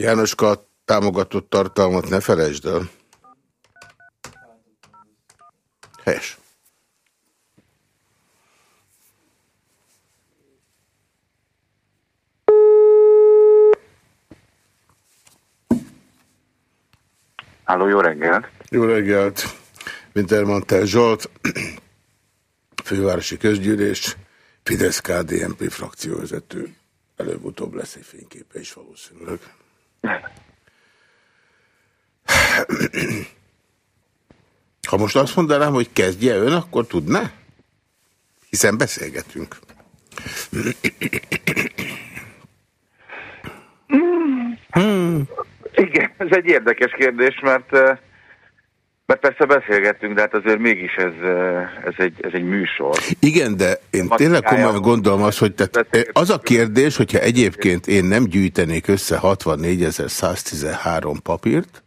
Jánoska támogatott tartalmat ne felejtsd el. Helyes. Háló, jó reggelt! Jó reggelt! Wintermantel Zsolt, fővárosi közgyűlés, Fidesz-KDNP frakcióvezető. Előbb-utóbb lesz egy fényképe is valószínűleg. Ha most azt mondanám, hogy kezdje ön, akkor tudná? Hiszen beszélgetünk. Hmm. Igen, ez egy érdekes kérdés, mert, eh, mert persze beszélgettünk, de hát azért mégis ez, eh, ez, egy, ez egy műsor. Igen, de én tényleg komolyan gondolom azt, hogy tehát az a kérdés, hogyha egyébként én nem gyűjtenék össze 64.113 papírt,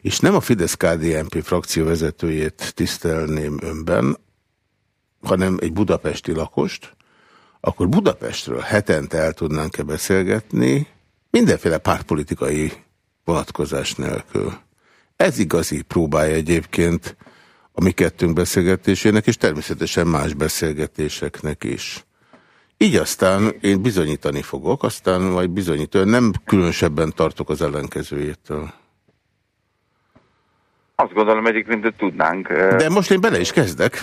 és nem a Fidesz-KDNP frakció vezetőjét tisztelném önben, hanem egy budapesti lakost, akkor Budapestről hetente el tudnánk-e beszélgetni mindenféle pártpolitikai vonatkozás nélkül. Ez igazi próbája egyébként a mi kettőnk beszélgetésének, és természetesen más beszélgetéseknek is. Így aztán én bizonyítani fogok, aztán majd bizonyítani. Nem különösebben tartok az ellenkezőjétől. Azt gondolom egyébként, hogy tudnánk. De most én bele is kezdek.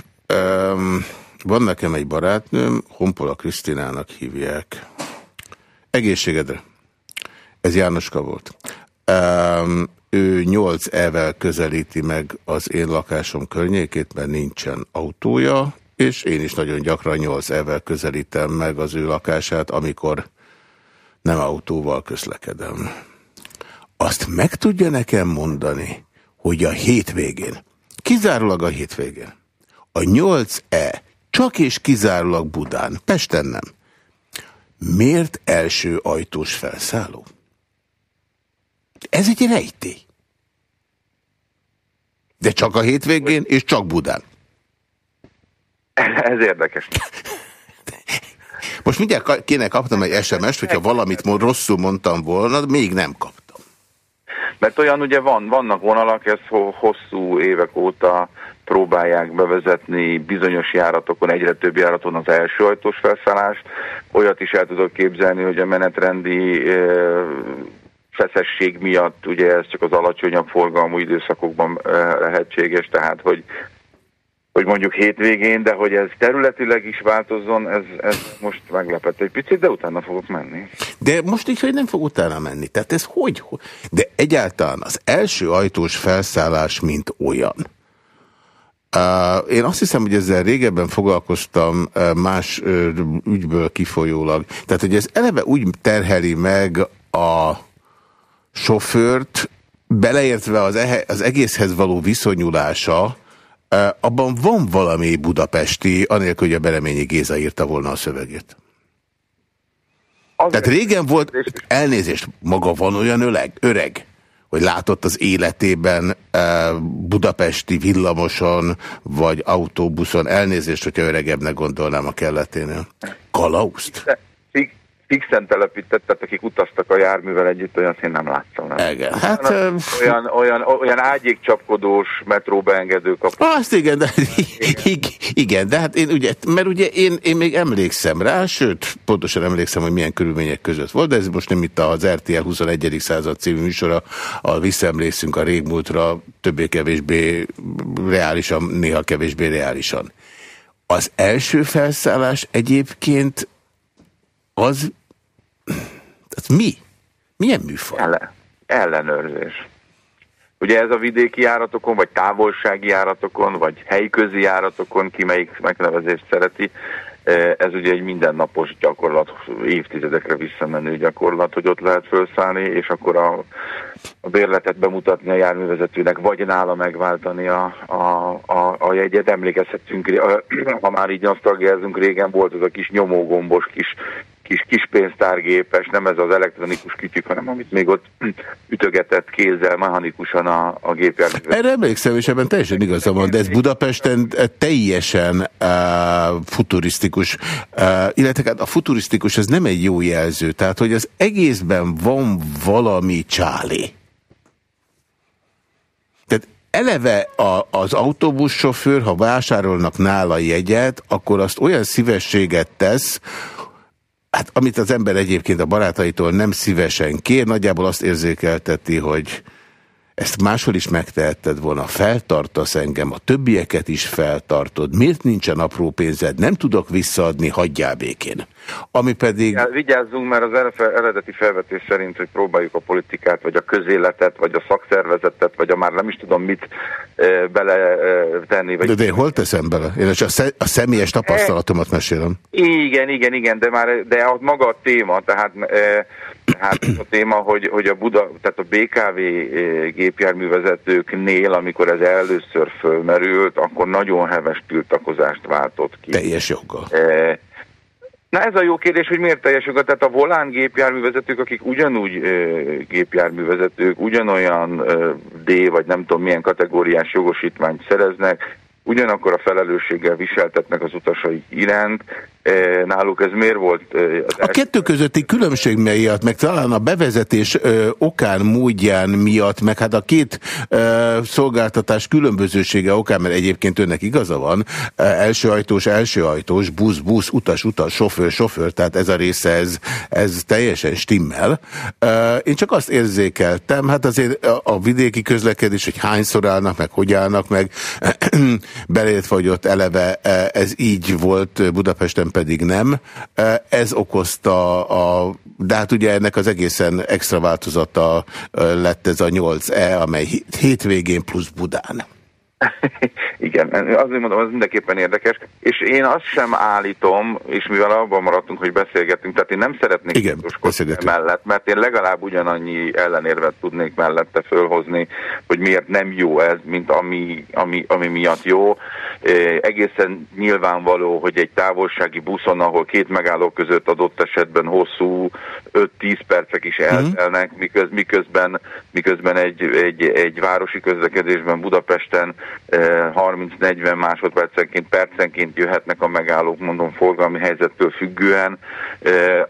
Van nekem egy barátnőm, Honpola Krisztinának hívják. Egészségedre. Ez Jánoska volt. Ő nyolc evel közelíti meg az én lakásom környékét, mert nincsen autója, és én is nagyon gyakran nyolc evel közelítem meg az ő lakását, amikor nem autóval közlekedem. Azt meg tudja nekem mondani, hogy a hétvégén, kizárólag a hétvégén, a 8E csak és kizárólag Budán, Pesten nem, miért első ajtós felszálló? Ez egy rejtély. De csak a hétvégén, és csak Budán. Ez érdekes. Most mindjárt kéne kapnom egy SMS-t, hogyha valamit rosszul mondtam volna, még nem kaptam. Mert olyan ugye van, vannak vonalak, ezt hosszú évek óta próbálják bevezetni bizonyos járatokon, egyre több járaton az első ajtós felszállást. Olyat is el tudok képzelni, hogy a menetrendi e, feszesség miatt ugye ez csak az alacsonyabb forgalmú időszakokban e, lehetséges, tehát hogy hogy mondjuk hétvégén, de hogy ez területileg is változzon, ez, ez most meglepett egy picit, de utána fogok menni. De most így, hogy nem fog utána menni. Tehát ez hogy? De egyáltalán az első ajtós felszállás, mint olyan. Én azt hiszem, hogy ezzel régebben foglalkoztam más uh, ügyből kifolyólag. Tehát, hogy ez eleve úgy terheli meg a sofőrt, beleértve az, az egészhez való viszonyulása, abban van valami budapesti, anélkül, hogy a Bereményi Géza írta volna a szövegét. Azért Tehát régen volt, elnézést, maga van olyan öreg, öreg hogy látott az életében budapesti villamoson vagy autóbuszon, elnézést, hogyha öregebbnek gondolnám a kelleténél. Kalauzt? Fixen telepített, tehát akik utaztak a járművel együtt, olyan én nem láttam. Nem. Igen, hát... Olyan, olyan, olyan, olyan ágyékcsapkodós metróbeengedő kapott. Azt igen, de, igen, de hát én ugye, mert ugye én, én még emlékszem rá, sőt, pontosan emlékszem, hogy milyen körülmények között volt, de ez most nem itt az RTL 21. század című műsora, a visszaemlékszünk a régmúltra, többé-kevésbé reálisan, néha kevésbé reálisan. Az első felszállás egyébként az, az mi? Milyen műfaj? Ellen, ellenőrzés. Ugye ez a vidéki járatokon, vagy távolsági járatokon, vagy helyközi járatokon, ki melyik megnevezést szereti, Ez ugye egy mindennapos gyakorlat, évtizedekre visszamenő gyakorlat, hogy ott lehet felszállni, és akkor a, a bérletet bemutatni a járművezetőnek, vagy nála megváltani a, a, a, a jegyet. Emlékezhetünk, ha már így nosztalgiázunk, régen volt az a kis nyomógombos kis kis, kis pénztárgépes, nem ez az elektronikus kütyük, hanem amit még ott ütögetett kézzel mechanikusan a, a gépjármű. Erre emlékszem, és ebben teljesen igaza van, de ez Budapesten teljesen uh, futurisztikus, uh, illetve hát a futurisztikus ez nem egy jó jelző, tehát hogy az egészben van valami csáli. Tehát eleve a, az autóbussofőr, ha vásárolnak nála jegyet, akkor azt olyan szívességet tesz, Hát amit az ember egyébként a barátaitól nem szívesen kér, nagyjából azt érzékelteti, hogy ezt máshol is megtehetted volna, feltartasz engem, a többieket is feltartod, miért nincsen apró pénzed, nem tudok visszaadni, hagyjál békén. Ami pedig... Vigyázzunk, mert az eredeti felvetés szerint, hogy próbáljuk a politikát, vagy a közéletet, vagy a szakszervezetet, vagy a már nem is tudom mit e, bele e, tenni. Vagy... De, de én hol teszem bele? Én csak a személyes tapasztalatomat mesélem. Igen, igen, igen, de már de a maga a téma, tehát e, hát a téma, hogy, hogy a Buda, tehát a BKV gépjárművezetőknél, amikor ez először fölmerült, akkor nagyon heves tiltakozást váltott ki. Teljes joggal. E, Na ez a jó kérdés, hogy miért teljes joggal? Tehát a volán gépjárművezetők, akik ugyanúgy e, gépjárművezetők, ugyanolyan e, D vagy nem tudom milyen kategóriás jogosítványt szereznek, ugyanakkor a felelősséggel viseltetnek az utasai iránt. E, náluk ez miért volt? E, az a kettő közötti különbség miatt, meg talán a bevezetés ö, okán, módján miatt, meg hát a két ö, szolgáltatás különbözősége okán, mert egyébként önnek igaza van, első ajtós, első ajtós, busz, busz, utas, utas, sofőr, sofőr, tehát ez a része, ez, ez teljesen stimmel. Ö, én csak azt érzékeltem, hát azért a, a vidéki közlekedés, hogy hányszor állnak, meg hogy állnak, meg belétve, hogy ott eleve ez így volt, Budapesten pedig nem. Ez okozta a, de hát ugye ennek az egészen extra változata lett ez a 8E, amely hétvégén plusz Budán. Igen, azért mondom, az mindenképpen érdekes, és én azt sem állítom, és mivel abban maradtunk, hogy beszélgetünk, tehát én nem szeretnék Igen, mellett, mert én legalább ugyanannyi ellenérvet tudnék mellette fölhozni, hogy miért nem jó ez, mint ami, ami, ami miatt jó. Egészen nyilvánvaló, hogy egy távolsági buszon, ahol két megálló között adott esetben hosszú 5-10 percek is mhm. eltelnek, miköz, miközben, miközben egy, egy, egy városi közlekedésben Budapesten 30-40 másodpercenként, percenként jöhetnek a megállók, mondom, forgalmi helyzettől függően.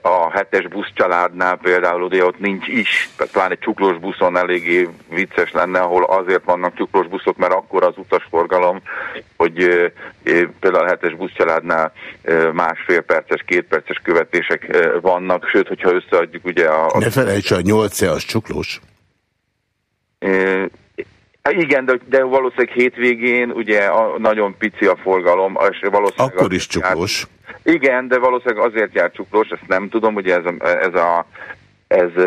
A hetes buszcsaládnál például ugye ott nincs is, talán egy csuklós buszon eléggé vicces lenne, ahol azért vannak csuklós buszok, mert akkor az utasforgalom, hogy például a hetes buszcsaládnál másfél perces, két perces követések vannak, sőt, hogyha összeadjuk ugye a... Ne felejts, a 8 az csuklós. Igen, de, de valószínűleg hétvégén ugye a, nagyon pici a forgalom. És valószínűleg Akkor is csuklós. Jár, igen, de valószínűleg azért jár csuklós, ezt nem tudom, ugye ez a, ez a ez,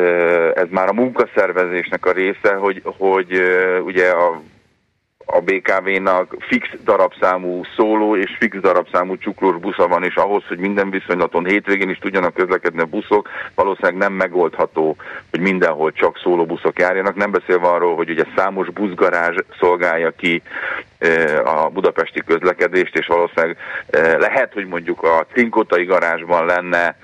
ez már a munkaszervezésnek a része, hogy, hogy ugye a a BKV-nak fix darabszámú szóló és fix darabszámú csuklós busza van, és ahhoz, hogy minden viszonylaton hétvégén is tudjanak közlekedni a buszok, valószínűleg nem megoldható, hogy mindenhol csak szóló buszok járjanak. Nem beszélve arról, hogy ugye számos buszgarázs szolgálja ki a budapesti közlekedést, és valószínűleg lehet, hogy mondjuk a Cinkotai garázsban lenne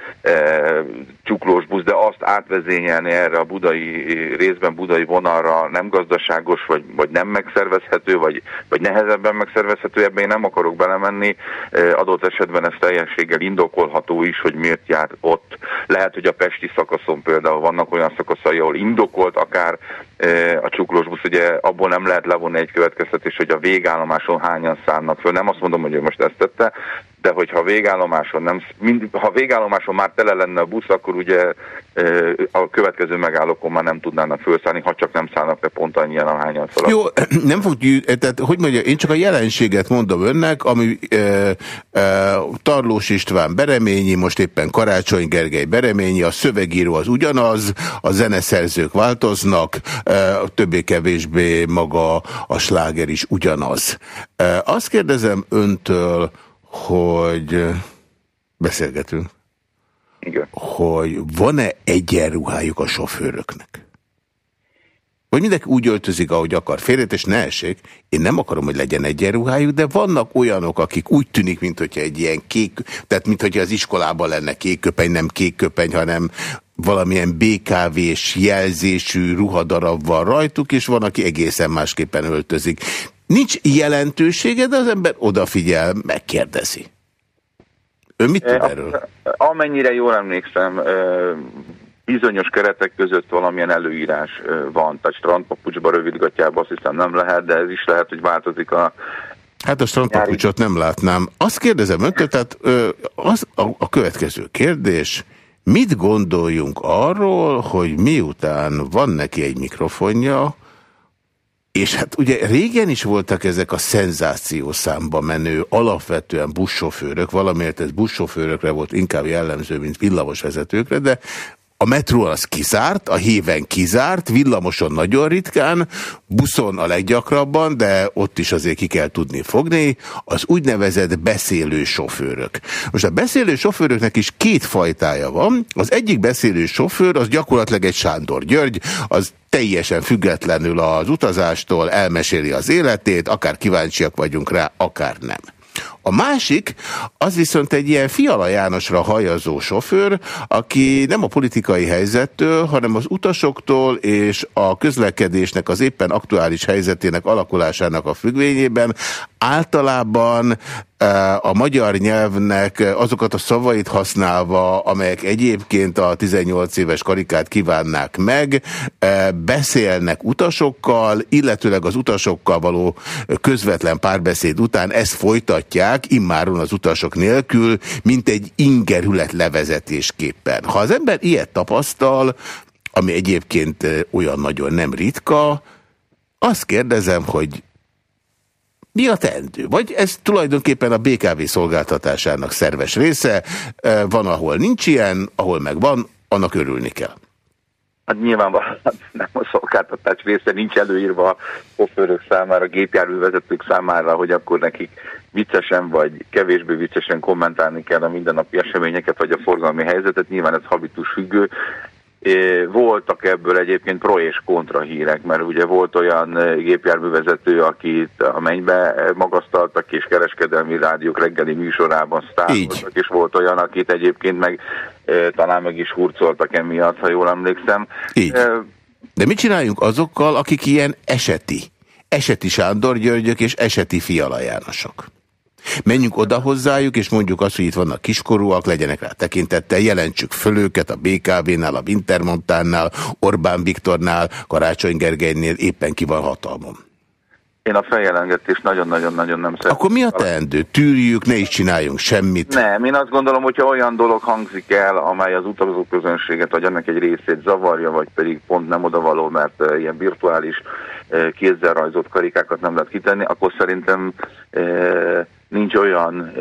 csuklós busz, de azt átvezényelni erre a budai részben budai vonalra nem gazdaságos, vagy, vagy nem megszervezhető, vagy, vagy nehezebben megszervezhető, ebben én nem akarok belemenni. Adott esetben ez teljességgel indokolható is, hogy miért jár ott. Lehet, hogy a Pesti szakaszon például vannak olyan szakaszai, ahol indokolt akár a csuklós busz, ugye abból nem lehet levonni egy következtetés, hogy a végállomáson hányan szállnak föl. Nem azt mondom, hogy ő most ezt tette, de hogyha végállomáson nem, mind, ha végállomáson már tele lenne a busz, akkor ugye a következő megállókon már nem tudnának felszállni, ha csak nem szállnak le pont annyian, ahányan fel. Jó, nem fog, tehát hogy mondja, én csak a jelenséget mondom önnek, ami e, e, Tarlós István Bereményi, most éppen Karácsony Gergely Bereményi, a szövegíró az ugyanaz, a zeneszerzők változnak, e, többé-kevésbé maga a sláger is ugyanaz. E, azt kérdezem öntől, hogy beszélgetünk. Igen. Hogy van-e egyenruhájuk a sofőröknek? Vagy mindenki úgy öltözik, ahogy akar. Félret, és ne essék. Én nem akarom, hogy legyen egyenruhájuk, de vannak olyanok, akik úgy tűnik, mint hogyha egy ilyen kék, tehát mint hogyha az iskolában lenne kék köpeny, nem kék köpeny, hanem valamilyen BKV-s jelzésű ruhadarab van rajtuk, és van, aki egészen másképpen öltözik. Nincs jelentősége, de az ember odafigyel, megkérdezi. Ön mit tud erről? Amennyire jól emlékszem, bizonyos keretek között valamilyen előírás van. Tehát strandpapucsba, rövidgatjába azt hiszem nem lehet, de ez is lehet, hogy változik a Hát a strandpapucsot nem látnám. Azt kérdezem öntől, tehát az a, a következő kérdés, mit gondoljunk arról, hogy miután van neki egy mikrofonja, és hát ugye régen is voltak ezek a szenzáció számba menő, alapvetően buszsofőrök, valamiért ez buszsofőrökre volt inkább jellemző, mint villamosvezetőkre, de a metró az kizárt, a héven kizárt, villamoson nagyon ritkán, buszon a leggyakrabban, de ott is azért ki kell tudni fogni, az úgynevezett beszélő sofőrök. Most a beszélő sofőröknek is két fajtája van. Az egyik beszélő sofőr, az gyakorlatilag egy Sándor György, az teljesen függetlenül az utazástól elmeséli az életét, akár kíváncsiak vagyunk rá, akár nem. A másik, az viszont egy ilyen Fiala Jánosra hajazó sofőr, aki nem a politikai helyzettől, hanem az utasoktól és a közlekedésnek az éppen aktuális helyzetének alakulásának a függvényében. Általában a magyar nyelvnek azokat a szavait használva, amelyek egyébként a 18 éves karikát kívánnák meg, beszélnek utasokkal, illetőleg az utasokkal való közvetlen párbeszéd után ezt folytatják, immáron az utasok nélkül, mint egy ingerület levezetésképpen. Ha az ember ilyet tapasztal, ami egyébként olyan nagyon nem ritka, azt kérdezem, hogy mi a teendő? Vagy ez tulajdonképpen a BKV szolgáltatásának szerves része, van, ahol nincs ilyen, ahol meg van, annak örülni kell. Hát nyilvánvalóan nem a szolgáltatás része, nincs előírva a pofőrök számára, a gépjárművezetők számára, hogy akkor nekik viccesen vagy kevésbé viccesen kommentálni kell a mindennapi eseményeket, vagy a forgalmi helyzetet. Nyilván ez habitus függő. Voltak ebből egyébként pro és kontra hírek, mert ugye volt olyan gépjárművezető, akit a mennybe magasztaltak, és kereskedelmi rádiók reggeli műsorában sztároltak, és volt olyan, akit egyébként meg talán meg is hurcoltak emiatt, ha jól emlékszem. Így. De mit csináljunk azokkal, akik ilyen eseti? Eseti Sándor Györgyök és eseti Fiala Jánosok. Menjünk oda hozzájuk, és mondjuk azt, hogy itt vannak kiskorúak, legyenek rá tekintettel, jelentsük föl őket a BKV-nál, a Wintermontánnál, Orbán Viktornál, Karácsony Gergelynél, éppen ki van hatalmon. Én a feljelentést nagyon-nagyon-nagyon nem szeretem. Akkor mi a teendő? Tűrjük, ne is csináljunk semmit? Nem, én azt gondolom, hogyha olyan dolog hangzik el, amely az utazóközönséget, vagy annak egy részét zavarja, vagy pedig pont nem odavaló, mert uh, ilyen virtuális uh, kézzel rajzott karikákat nem lehet kitenni, akkor szerintem uh, nincs olyan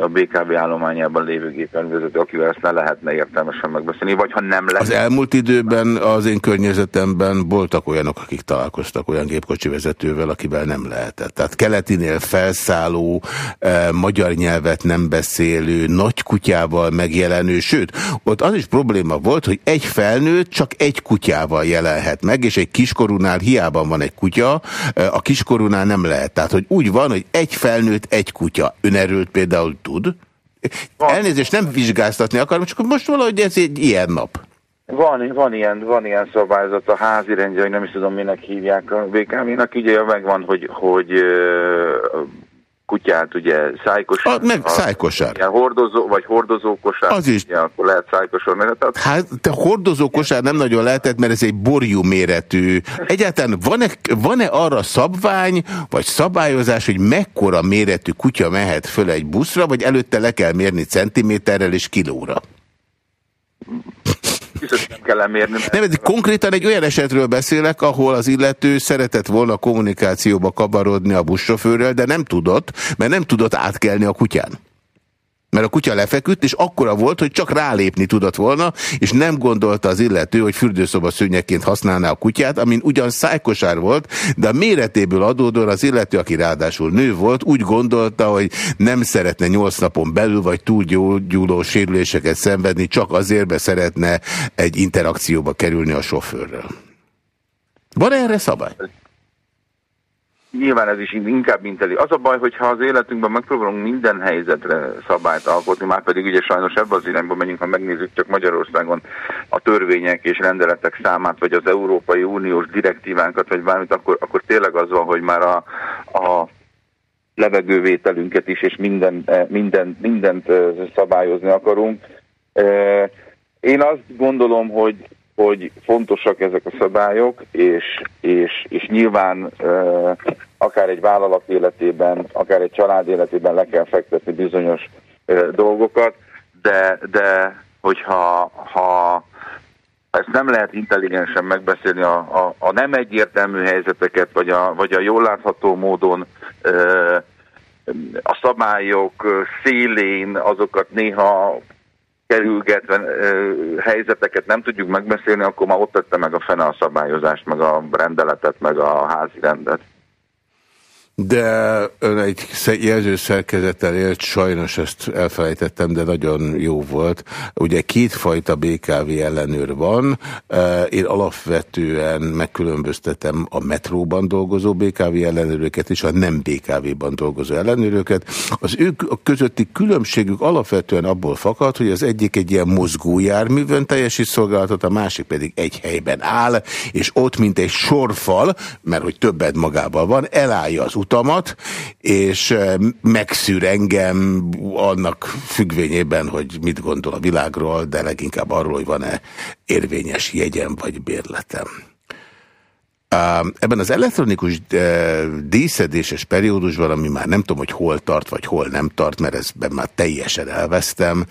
a BKV állományában lévő gépjárművezető, akivel ezt ne lehetne értelmesen megbeszélni, vagy ha nem lehet. Az elmúlt időben az én környezetemben voltak olyanok, akik találkoztak olyan gépkocsi vezetővel, akivel nem lehetett. Tehát keletinél felszálló, eh, magyar nyelvet nem beszélő, nagy kutyával megjelenő, sőt, ott az is probléma volt, hogy egy felnőtt csak egy kutyával jelenhet meg, és egy kiskorúnál hiába van egy kutya, a kiskorúnál nem lehet. Tehát, hogy úgy van, hogy egy felnőtt, egy kutya kutya. Ön erről például tud? Van. Elnézést, nem vizsgáztatni akarom, csak most valahogy ez egy ilyen nap. Van, van, ilyen, van ilyen szabályzat, a házi rendje, hogy nem is tudom, minek hívják a BKV-nak, ugye megvan, hogy, hogy kutyát, ugye szájkosár. A, meg szájkosár. A, hordozó, vagy hordozókosár. Az is. Ugye, akkor lehet szájkosár. Tehát... Hát te hordozókosár nem nagyon lehetett, mert ez egy borjú méretű. Egyáltalán van-e van -e arra szabvány, vagy szabályozás, hogy mekkora méretű kutya mehet föl egy buszra, vagy előtte le kell mérni centiméterrel és kilóra? Biztos nem kell lemérni. Nem, ez konkrétan egy olyan esetről beszélek, ahol az illető szeretett volna kommunikációba kabarodni a buszsofőrrel, de nem tudott, mert nem tudott átkelni a kutyán. Mert a kutya lefeküdt, és akkora volt, hogy csak rálépni tudott volna, és nem gondolta az illető, hogy fürdőszoba szőnyeként használná a kutyát, amin ugyan szájkosár volt, de a méretéből adódóan az illető, aki ráadásul nő volt, úgy gondolta, hogy nem szeretne nyolc napon belül, vagy túl gyógyuló sérüléseket szenvedni, csak azért, mert szeretne egy interakcióba kerülni a sofőrrel. Van erre szabály? Nyilván ez is inkább inteli. Az a baj, hogyha az életünkben megpróbálunk minden helyzetre szabályt alkotni, már pedig ugye sajnos ebben az irányba megyünk, ha megnézzük csak Magyarországon a törvények és rendeletek számát, vagy az Európai Uniós direktívánkat, vagy bármit, akkor, akkor tényleg az van, hogy már a, a levegővételünket is, és minden, minden, mindent szabályozni akarunk. Én azt gondolom, hogy hogy fontosak ezek a szabályok, és, és, és nyilván uh, akár egy vállalat életében, akár egy család életében le kell fektetni bizonyos uh, dolgokat, de, de hogyha ha ezt nem lehet intelligensen megbeszélni, a, a, a nem egyértelmű helyzeteket, vagy a, vagy a jól látható módon uh, a szabályok szélén azokat néha kerülgetve helyzeteket nem tudjuk megbeszélni, akkor már ott tette meg a fene a szabályozást, meg a rendeletet, meg a házi rendet. De ön egy jelzőszerkezettel élt, sajnos ezt elfelejtettem, de nagyon jó volt. Ugye kétfajta BKV ellenőr van. Én alapvetően megkülönböztetem a metróban dolgozó BKV ellenőröket és a nem BKV-ban dolgozó ellenőröket. Az ők a közötti különbségük alapvetően abból fakad, hogy az egyik egy ilyen mozgójárművön teljesít szolgálatot, a másik pedig egy helyben áll, és ott, mint egy sorfal, mert hogy többet magával van, elállja az utamat, és eh, megszűr engem annak függvényében, hogy mit gondol a világról, de leginkább arról, hogy van-e érvényes jegyem vagy bérletem. Ebben az elektronikus eh, díszedéses periódusban, ami már nem tudom, hogy hol tart, vagy hol nem tart, mert ezben már teljesen elvesztem,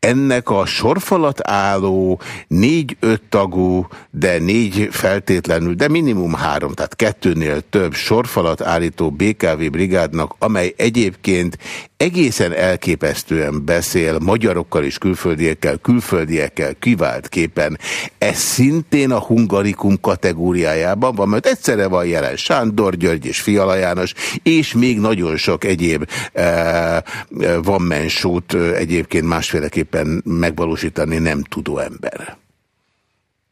ennek a sorfalat álló négy-öt tagú, de négy feltétlenül, de minimum három, tehát kettőnél több sorfalat állító BKV brigádnak, amely egyébként egészen elképesztően beszél magyarokkal és külföldiekkel, külföldiekkel kiváltképpen. Ez szintén a hungarikum kategóriájában van, mert egyszerre van jelen Sándor György és Fiala János, és még nagyon sok egyéb e, van mensót egyébként másféleképpen megvalósítani nem tudó ember.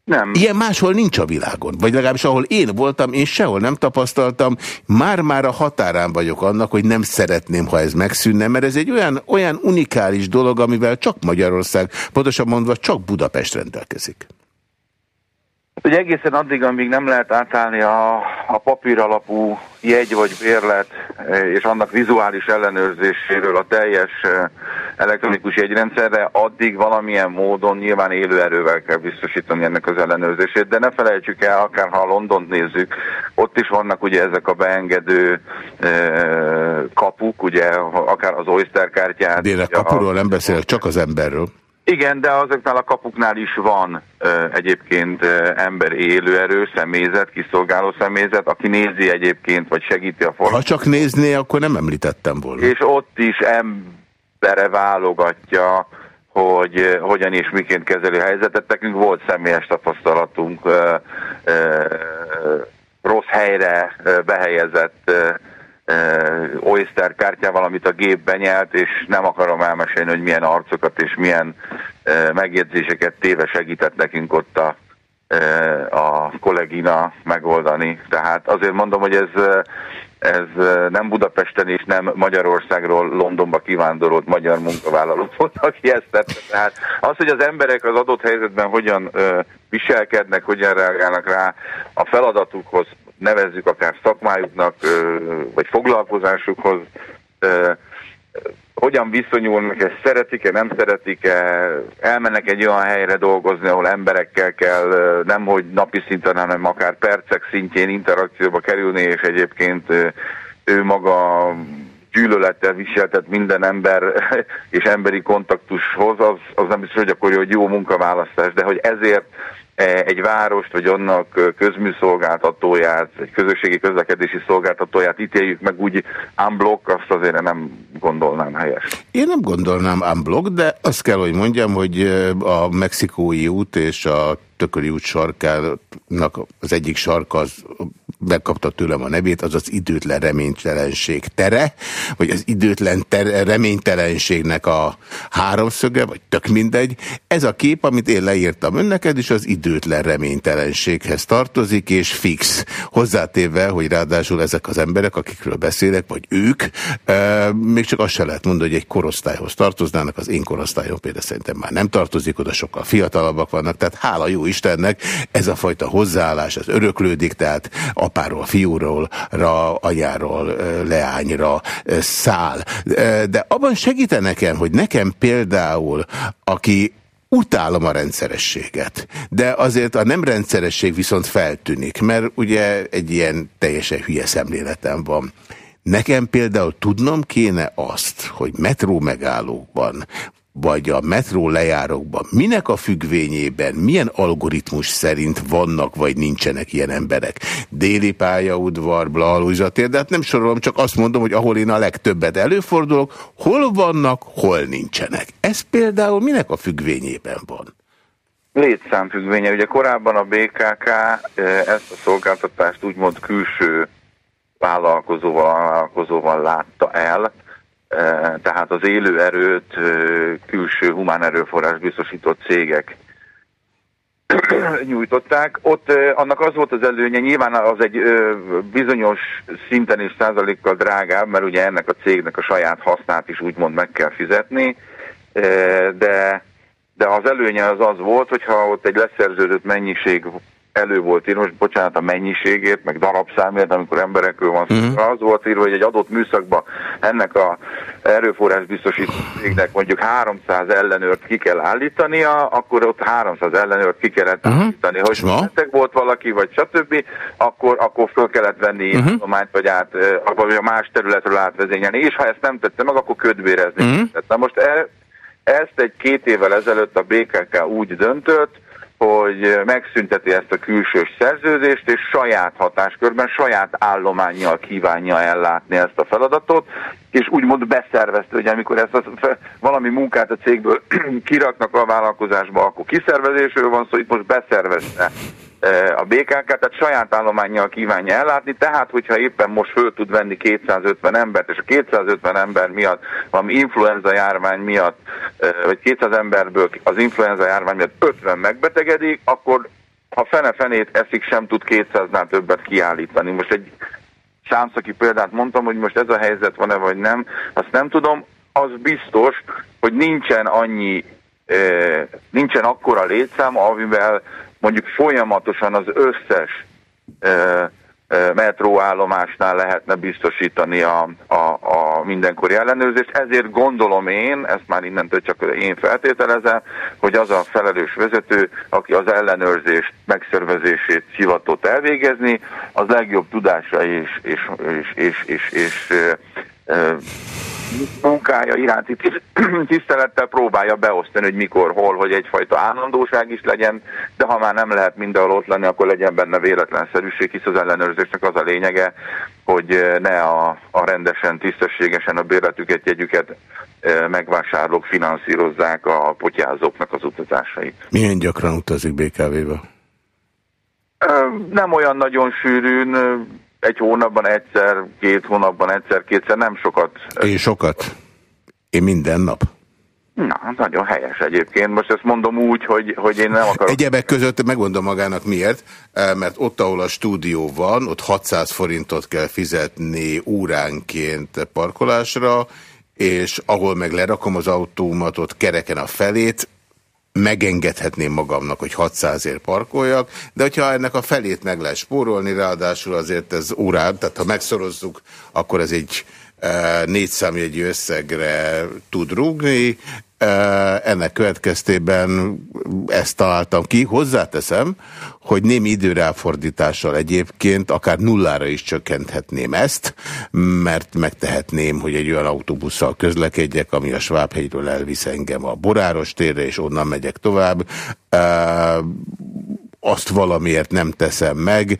Nem. Ilyen máshol nincs a világon, vagy legalábbis ahol én voltam, én sehol nem tapasztaltam, már-már a határán vagyok annak, hogy nem szeretném, ha ez megszűnne, mert ez egy olyan, olyan unikális dolog, amivel csak Magyarország, pontosan mondva csak Budapest rendelkezik. Ugye egészen addig, amíg nem lehet átállni a, a papír alapú jegy vagy bérlet és annak vizuális ellenőrzéséről a teljes elektronikus jegyrendszerre, addig valamilyen módon nyilván élő erővel kell biztosítani ennek az ellenőrzését, de ne felejtsük el, akár ha a Londont nézzük, ott is vannak ugye ezek a beengedő kapuk, ugye akár az Oyster kártyát. De a kapuról nem beszél, csak az emberről. Igen, de azoknál a kapuknál is van ö, egyébként ö, ember élőerő, személyzet, kiszolgáló személyzet, aki nézi egyébként, vagy segíti a forgalmat. Ha csak nézné, akkor nem említettem volna. És ott is embere válogatja, hogy ö, hogyan és miként kezeli helyzetet. Nekünk volt személyes tapasztalatunk ö, ö, rossz helyre ö, behelyezett ö, Oyster kártyával, amit a gép benyelt, és nem akarom elmesélni, hogy milyen arcokat és milyen megjegyzéseket téve segített nekünk ott a, a kollégina megoldani. Tehát azért mondom, hogy ez, ez nem Budapesten és nem Magyarországról Londonba kivándorolt magyar munkavállaló volt, aki ezt tette. Tehát az, hogy az emberek az adott helyzetben hogyan viselkednek, hogyan reagálnak rá a feladatukhoz, nevezzük akár szakmájuknak, vagy foglalkozásukhoz, hogyan viszonyulnak, ezt szeretik-e, nem szeretik-e, elmennek egy olyan helyre dolgozni, ahol emberekkel kell nem hogy napi szinten, hanem akár percek szintjén interakcióba kerülni, és egyébként ő maga gyűlölettel viseltet minden ember és emberi kontaktushoz, az, az nem biztos, hogy akkor jó munkaválasztás, de hogy ezért egy várost, vagy annak közműszolgáltatóját, egy közösségi közlekedési szolgáltatóját ítéljük meg úgy unblock, azt azért nem gondolnám helyes. Én nem gondolnám unblock, de azt kell, hogy mondjam, hogy a mexikói út és a Tököli út sarkának az egyik sarka az megkapta tőlem a nevét, az az időtlen reménytelenség tere, vagy az időtlen tere, reménytelenségnek a háromszöge, vagy tök mindegy. Ez a kép, amit én leírtam önneked, is az időtlen reménytelenséghez tartozik, és fix. Hozzátéve, hogy ráadásul ezek az emberek, akikről beszélek, vagy ők, e, még csak azt se lehet mondani, hogy egy korosztályhoz tartoznának, az én korosztályom például szerintem már nem tartozik, oda sokkal fiatalabbak vannak, tehát hála jó Istennek ez a fajta hozzáállás, ez öröklődik, tehát apáról, fiúról, ra, anyáról, leányra száll. De abban segíte nekem, hogy nekem például, aki utálom a rendszerességet, de azért a nem rendszeresség viszont feltűnik, mert ugye egy ilyen teljesen hülye szemléletem van. Nekem például tudnom kéne azt, hogy metró megállókban, vagy a metró lejárókban, minek a függvényében, milyen algoritmus szerint vannak vagy nincsenek ilyen emberek? Déli pályaudvar, Blalújzatér, de hát nem sorolom, csak azt mondom, hogy ahol én a legtöbbet előfordulok, hol vannak, hol nincsenek. Ez például minek a függvényében van? Létszámfüggvénye. Ugye korábban a BKK ezt a szolgáltatást úgymond külső vállalkozóval, vállalkozóval látta el, tehát az élő erőt külső humán erőforrás biztosított cégek nyújtották. Ott annak az volt az előnye, nyilván az egy bizonyos szinten és százalékkal drágább, mert ugye ennek a cégnek a saját hasznát is úgymond meg kell fizetni, de, de az előnye az az volt, hogyha ott egy leszerződött mennyiség elő volt írva, most bocsánat a mennyiségét, meg darabszámért, amikor emberekről van szó, uh-huh. az volt írva, hogy egy adott műszakban ennek a erőforrás biztosítóknak mondjuk 300 ellenőrt ki kell állítania, akkor ott 300 ellenőrt ki kellett uh-huh. állítani. Hogy beteg volt valaki, vagy stb., akkor, akkor föl kellett venni uh-huh. tudományt, vagy, át, vagy a más területről átvezényelni, és ha ezt nem tette meg, akkor ködvérezni. Uh-huh. Na most e, ezt egy két évvel ezelőtt a BKK úgy döntött, hogy megszünteti ezt a külsős szerződést, és saját hatáskörben, saját állományjal kívánja ellátni ezt a feladatot, és úgymond beszervezte, hogy amikor ezt a, valami munkát a cégből kiraknak a vállalkozásba, akkor kiszervezésről van szó, itt most beszervezte a BKK, tehát saját állományjal kívánja ellátni, tehát hogyha éppen most föl tud venni 250 embert, és a 250 ember miatt, valami influenza járvány miatt, vagy 200 emberből az influenza járvány miatt 50 megbetegedik, akkor ha fene-fenét eszik, sem tud 200-nál többet kiállítani. Most egy számszaki példát mondtam, hogy most ez a helyzet van-e vagy nem, azt nem tudom. Az biztos, hogy nincsen annyi, nincsen akkora létszám, amivel mondjuk folyamatosan az összes metróállomásnál lehetne biztosítani a, a, a mindenkori ellenőrzést. Ezért gondolom én, ezt már innentől csak én feltételezem, hogy az a felelős vezető, aki az ellenőrzést, megszervezését hivatott elvégezni, az legjobb tudása és, és, és, és, és, és, és munkája iránti tisztelettel próbálja beosztani, hogy mikor, hol, hogy egyfajta állandóság is legyen, de ha már nem lehet mindenhol ott lenni, akkor legyen benne véletlenszerűség, hisz az ellenőrzésnek az a lényege, hogy eh, ne a, a rendesen, tisztességesen a bérletüket, jegyüket eh, megvásárlók finanszírozzák a potyázóknak az utazásait. Milyen gyakran utazik BKV-ba? Nem olyan nagyon sűrűn, egy hónapban egyszer, két hónapban egyszer, kétszer, nem sokat. Én sokat? Én minden nap? Na, nagyon helyes egyébként. Most ezt mondom úgy, hogy, hogy én nem akarok... Egyebek között megmondom magának miért, e, mert ott, ahol a stúdió van, ott 600 forintot kell fizetni óránként parkolásra, és ahol meg lerakom az autómat, ott kereken a felét, megengedhetném magamnak, hogy 600-ért parkoljak, de hogyha ennek a felét meg lehet spórolni, ráadásul azért ez órán, tehát ha megszorozzuk, akkor ez egy e, négy számjegyű összegre tud rúgni, ennek következtében ezt találtam ki. Hozzáteszem, hogy némi időráfordítással egyébként akár nullára is csökkenthetném ezt, mert megtehetném, hogy egy olyan autóbusszal közlekedjek, ami a Svábhegyről elvisz engem a Boráros térre, és onnan megyek tovább azt valamiért nem teszem meg,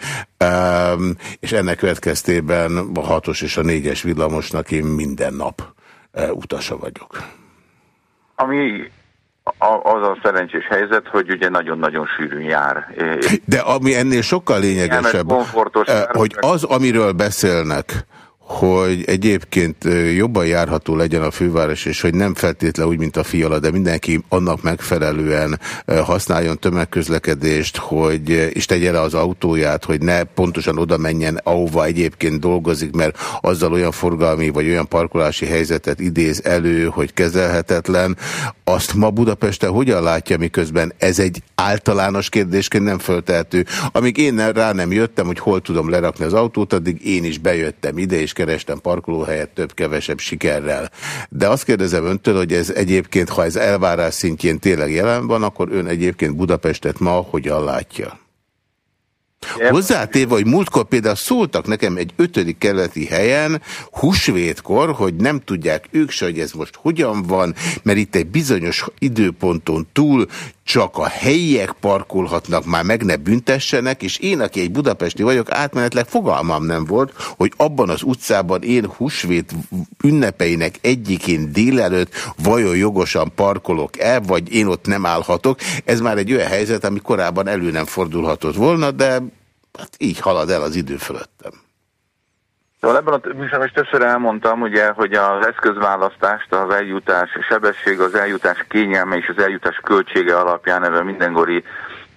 és ennek következtében a hatos és a négyes villamosnak én minden nap utasa vagyok. Ami az a szerencsés helyzet, hogy ugye nagyon-nagyon sűrűn jár. De ami ennél sokkal lényegesebb, hogy az, amiről beszélnek, hogy egyébként jobban járható legyen a főváros, és hogy nem feltétlenül úgy, mint a fiala, de mindenki annak megfelelően használjon tömegközlekedést, hogy, és tegye le az autóját, hogy ne pontosan oda menjen, ahova egyébként dolgozik, mert azzal olyan forgalmi vagy olyan parkolási helyzetet idéz elő, hogy kezelhetetlen. Azt ma Budapesten hogyan látja, miközben ez egy általános kérdésként nem föltehető. Amíg én rá nem jöttem, hogy hol tudom lerakni az autót, addig én is bejöttem ide, és kerestem parkolóhelyet több-kevesebb sikerrel. De azt kérdezem öntől, hogy ez egyébként, ha ez elvárás szintjén tényleg jelen van, akkor ön egyébként Budapestet ma hogyan látja? Hozzátéve, hogy múltkor például szóltak nekem egy ötödik keleti helyen, húsvétkor, hogy nem tudják ők se, hogy ez most hogyan van, mert itt egy bizonyos időponton túl csak a helyiek parkolhatnak, már meg ne büntessenek, és én, aki egy budapesti vagyok, átmenetleg fogalmam nem volt, hogy abban az utcában én húsvét ünnepeinek egyikén délelőtt vajon jogosan parkolok el, vagy én ott nem állhatok. Ez már egy olyan helyzet, ami korábban elő nem fordulhatott volna, de hát így halad el az idő fölöttem. Szóval ebben a műsorban is többször elmondtam, ugye, hogy az eszközválasztást, az eljutás sebesség, az eljutás kényelme és az eljutás költsége alapján ebben mindengori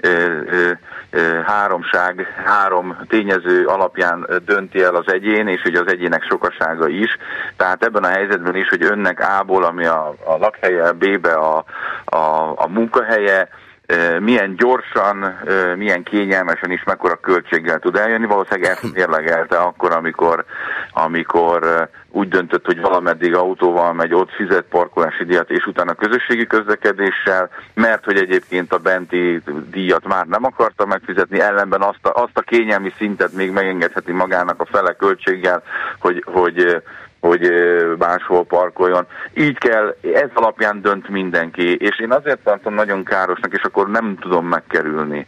ö, ö, ö, háromság, három tényező alapján dönti el az egyén, és hogy az egyének sokasága is. Tehát ebben a helyzetben is, hogy önnek A-ból, ami a, a lakhelye, B-be a, a, a munkahelye, milyen gyorsan, milyen kényelmesen is, mekkora költséggel tud eljönni. Valószínűleg ezt mérlegelte akkor, amikor, amikor úgy döntött, hogy valameddig autóval megy, ott fizet parkolási díjat, és utána közösségi közlekedéssel, mert hogy egyébként a benti díjat már nem akarta megfizetni, ellenben azt a, azt a kényelmi szintet még megengedheti magának a fele költséggel, hogy, hogy hogy máshol parkoljon. Így kell, ez alapján dönt mindenki, és én azért tartom nagyon károsnak, és akkor nem tudom megkerülni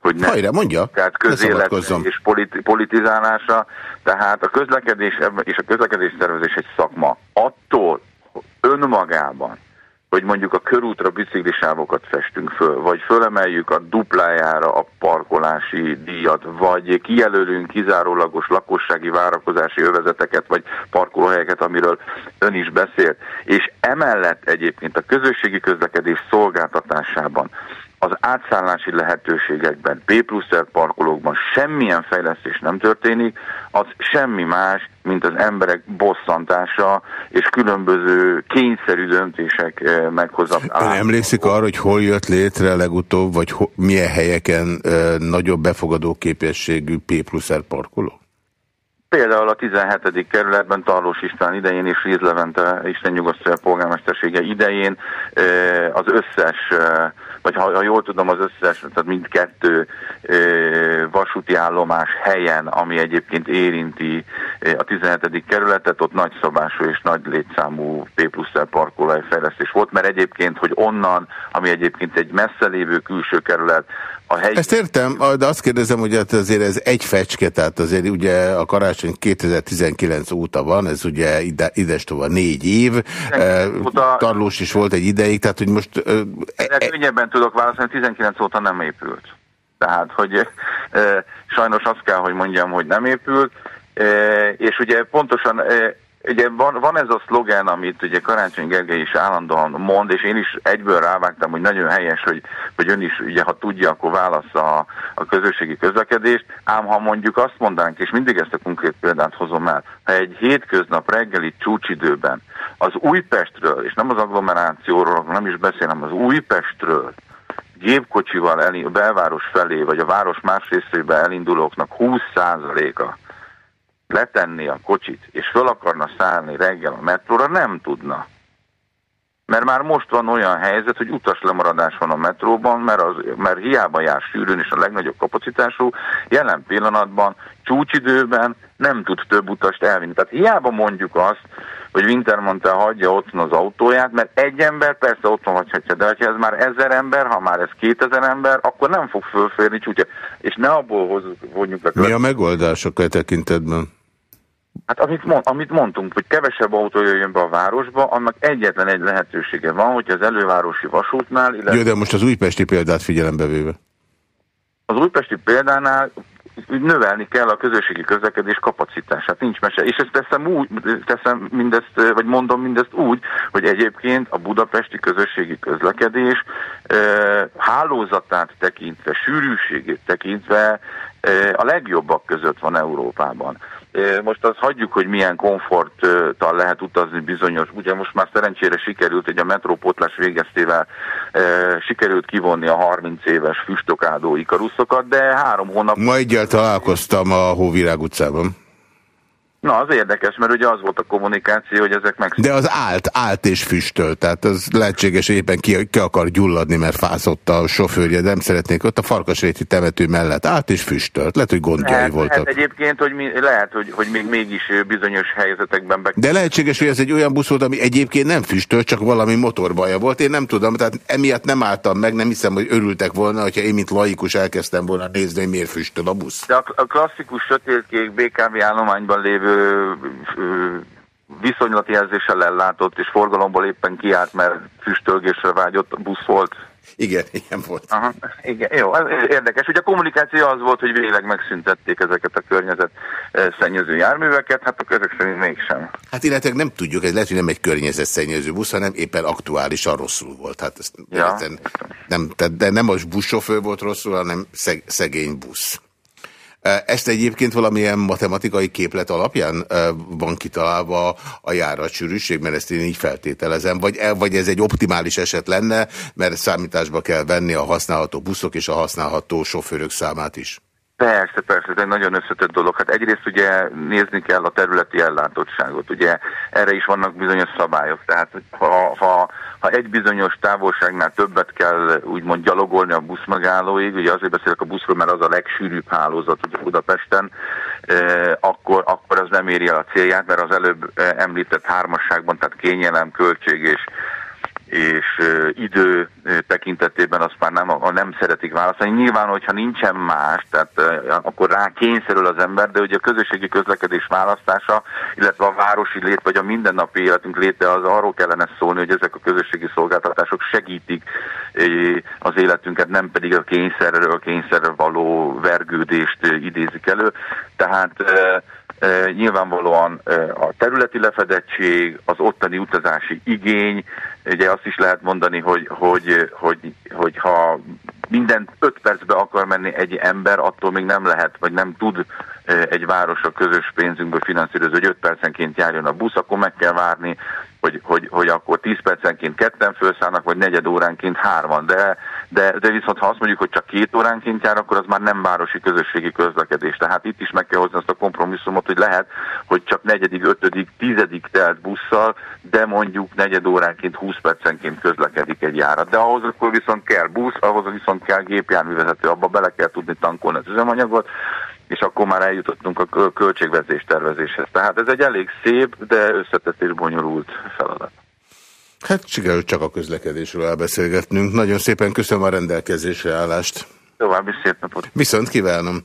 hogy nem. Hajra, mondja. Tehát közélet és politi politizálása, tehát a közlekedés és a közlekedés tervezés egy szakma. Attól önmagában, hogy mondjuk a körútra biciklisávokat festünk föl, vagy fölemeljük a duplájára a parkolási díjat, vagy kijelölünk kizárólagos lakossági várakozási övezeteket, vagy parkolóhelyeket, amiről ön is beszélt. És emellett egyébként a közösségi közlekedés szolgáltatásában az átszállási lehetőségekben, B plusz parkolókban semmilyen fejlesztés nem történik, az semmi más, mint az emberek bosszantása és különböző kényszerű döntések eh, meghozat. Emlékszik arra, hogy hol jött létre legutóbb, vagy ho milyen helyeken e, nagyobb befogadó képességű P plusz parkoló? Például a 17. kerületben Tarlós István idején és Ríz Levente Isten nyugosztalja polgármestersége idején az összes, vagy ha, ha jól tudom, az összes, tehát mindkettő vasúti állomás helyen, ami egyébként érinti a 17. kerületet, ott nagyszabású és nagy létszámú P plusz parkolóhely fejlesztés volt, mert egyébként, hogy onnan, ami egyébként egy messze lévő külső kerület, a helyi... Ezt értem, de azt kérdezem, hogy hát azért ez egy fecske, tehát azért ugye a karácsony 2019 óta van, ez ugye ide, idestova négy év, oda... Tarlós is volt egy ideig, tehát hogy most... De könnyebben tudok válaszolni, 19 óta nem épült. Tehát, hogy e, sajnos azt kell, hogy mondjam, hogy nem épült, e, és ugye pontosan e, Ugye van, van ez a szlogen, amit ugye Karácsony Gergely is állandóan mond, és én is egyből rávágtam, hogy nagyon helyes, hogy, hogy ön is, ugye, ha tudja, akkor válasz a, a közösségi közlekedést, ám ha mondjuk azt mondanánk, és mindig ezt a konkrét példát hozom el, ha egy hétköznap reggeli csúcsidőben az Újpestről, és nem az agglomerációról, nem is beszélem, az Újpestről gépkocsival el, a belváros felé, vagy a város más részébe elindulóknak 20%-a letenni a kocsit, és föl akarna szállni reggel a metróra, nem tudna. Mert már most van olyan helyzet, hogy utas lemaradás van a metróban, mert, az, mert hiába jár sűrűn és a legnagyobb kapacitású, jelen pillanatban csúcsidőben nem tud több utast elvinni. Tehát hiába mondjuk azt, hogy Wintermantel hagyja otthon az autóját, mert egy ember persze otthon hagyhatja, de ha ez már ezer ember, ha már ez kétezer ember, akkor nem fog fölférni csúcsa. És ne abból vonjuk le. Mi a megoldások e tekintetben? Hát amit, mond, amit mondtunk, hogy kevesebb autó jöjjön be a városba, annak egyetlen egy lehetősége van, hogy az elővárosi vasútnál... Illetve... Jó, de most az újpesti példát figyelembe véve. Az újpesti példánál növelni kell a közösségi közlekedés kapacitását, nincs mese. És ezt teszem úgy, teszem mindezt, vagy mondom mindezt úgy, hogy egyébként a budapesti közösségi közlekedés e, hálózatát tekintve, sűrűségét tekintve e, a legjobbak között van Európában. Most azt hagyjuk, hogy milyen komforttal lehet utazni bizonyos. Ugye most már szerencsére sikerült, hogy a metrópotlás végeztével sikerült kivonni a 30 éves füstokádó ikaruszokat, de három hónap... Ma egyel találkoztam a Hóvirág utcában. Na, az érdekes, mert ugye az volt a kommunikáció, hogy ezek meg... De az állt, állt és füstöl, tehát az lehetséges, éppen ki, ki akar gyulladni, mert fázott a sofőrje, nem szeretnék ott a Farkasréti temető mellett állt és füstölt. Lehet, hogy gondjai lehet, voltak. Lehet egyébként, hogy mi, lehet, hogy, hogy még mégis bizonyos helyzetekben... Be... De lehetséges, hogy ez egy olyan busz volt, ami egyébként nem füstölt, csak valami motorbaja volt. Én nem tudom, tehát emiatt nem álltam meg, nem hiszem, hogy örültek volna, hogyha én, mint laikus elkezdtem volna nézni, hogy miért füstöl a busz. De a, a klasszikus sötétkék BKV állományban lévő viszonylatjelzéssel ellátott, és forgalomból éppen kiállt, mert füstölgésre vágyott busz volt. Igen, igen volt. Aha, igen, jó, érdekes. Ugye a kommunikáció az volt, hogy végleg megszüntették ezeket a környezet szennyező járműveket, hát akkor ezek szerint mégsem. Hát illetve nem tudjuk, ez lehet, hogy nem egy környezet szennyező busz, hanem éppen aktuálisan rosszul volt. Hát ezt ja. nem, tehát, de nem az buszsofőr volt rosszul, hanem szeg, szegény busz. Ezt egyébként valamilyen matematikai képlet alapján van kitalálva a járatsűrűség, mert ezt én így feltételezem, vagy, vagy ez egy optimális eset lenne, mert számításba kell venni a használható buszok és a használható sofőrök számát is. Persze, persze, ez egy nagyon összetett dolog. Hát egyrészt ugye nézni kell a területi ellátottságot, ugye erre is vannak bizonyos szabályok, tehát ha, ha, ha egy bizonyos távolságnál többet kell úgymond gyalogolni a buszmegállóig, ugye azért beszélek a buszról, mert az a legsűrűbb hálózat ugye Budapesten, eh, akkor, akkor az nem éri el a célját, mert az előbb említett hármasságban, tehát kényelem, költség és és idő tekintetében azt már nem, nem szeretik választani. Nyilván, hogyha nincsen más, tehát akkor rá kényszerül az ember, de ugye a közösségi közlekedés választása, illetve a városi lét, vagy a mindennapi életünk léte, az arról kellene szólni, hogy ezek a közösségi szolgáltatások segítik az életünket, nem pedig a kényszerről, a kényszerről való vergődést idézik elő. Tehát nyilvánvalóan a területi lefedettség, az ottani utazási igény, ugye azt is lehet mondani, hogy, hogy, hogy, hogy ha minden öt percbe akar menni egy ember, attól még nem lehet, vagy nem tud egy város a közös pénzünkből finanszírozni, hogy öt percenként járjon a busz, akkor meg kell várni, hogy, hogy, hogy akkor 10 percenként ketten felszállnak, vagy negyed óránként hárman. De, de, de viszont ha azt mondjuk, hogy csak két óránként jár, akkor az már nem városi közösségi közlekedés. Tehát itt is meg kell hozni azt a kompromisszumot, hogy lehet, hogy csak negyedik, ötödik, tizedik telt busszal, de mondjuk negyed óránként 20 percenként közlekedik egy járat. De ahhoz akkor viszont kell busz, ahhoz viszont kell gépjárművezető, abba bele kell tudni tankolni az üzemanyagot, és akkor már eljutottunk a költségvetés tervezéshez. Tehát ez egy elég szép, de összetett és bonyolult feladat. Hát sikerült csak a közlekedésről elbeszélgetnünk. Nagyon szépen köszönöm a rendelkezésre állást. További szép napot. Viszont kívánom.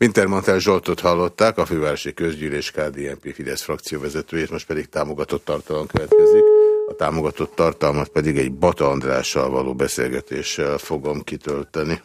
Wintermantel Zsoltot hallották, a fővárosi közgyűlés KDNP Fidesz frakció vezetőjét, most pedig támogatott tartalom következik. A támogatott tartalmat pedig egy Bata Andrással való beszélgetéssel fogom kitölteni.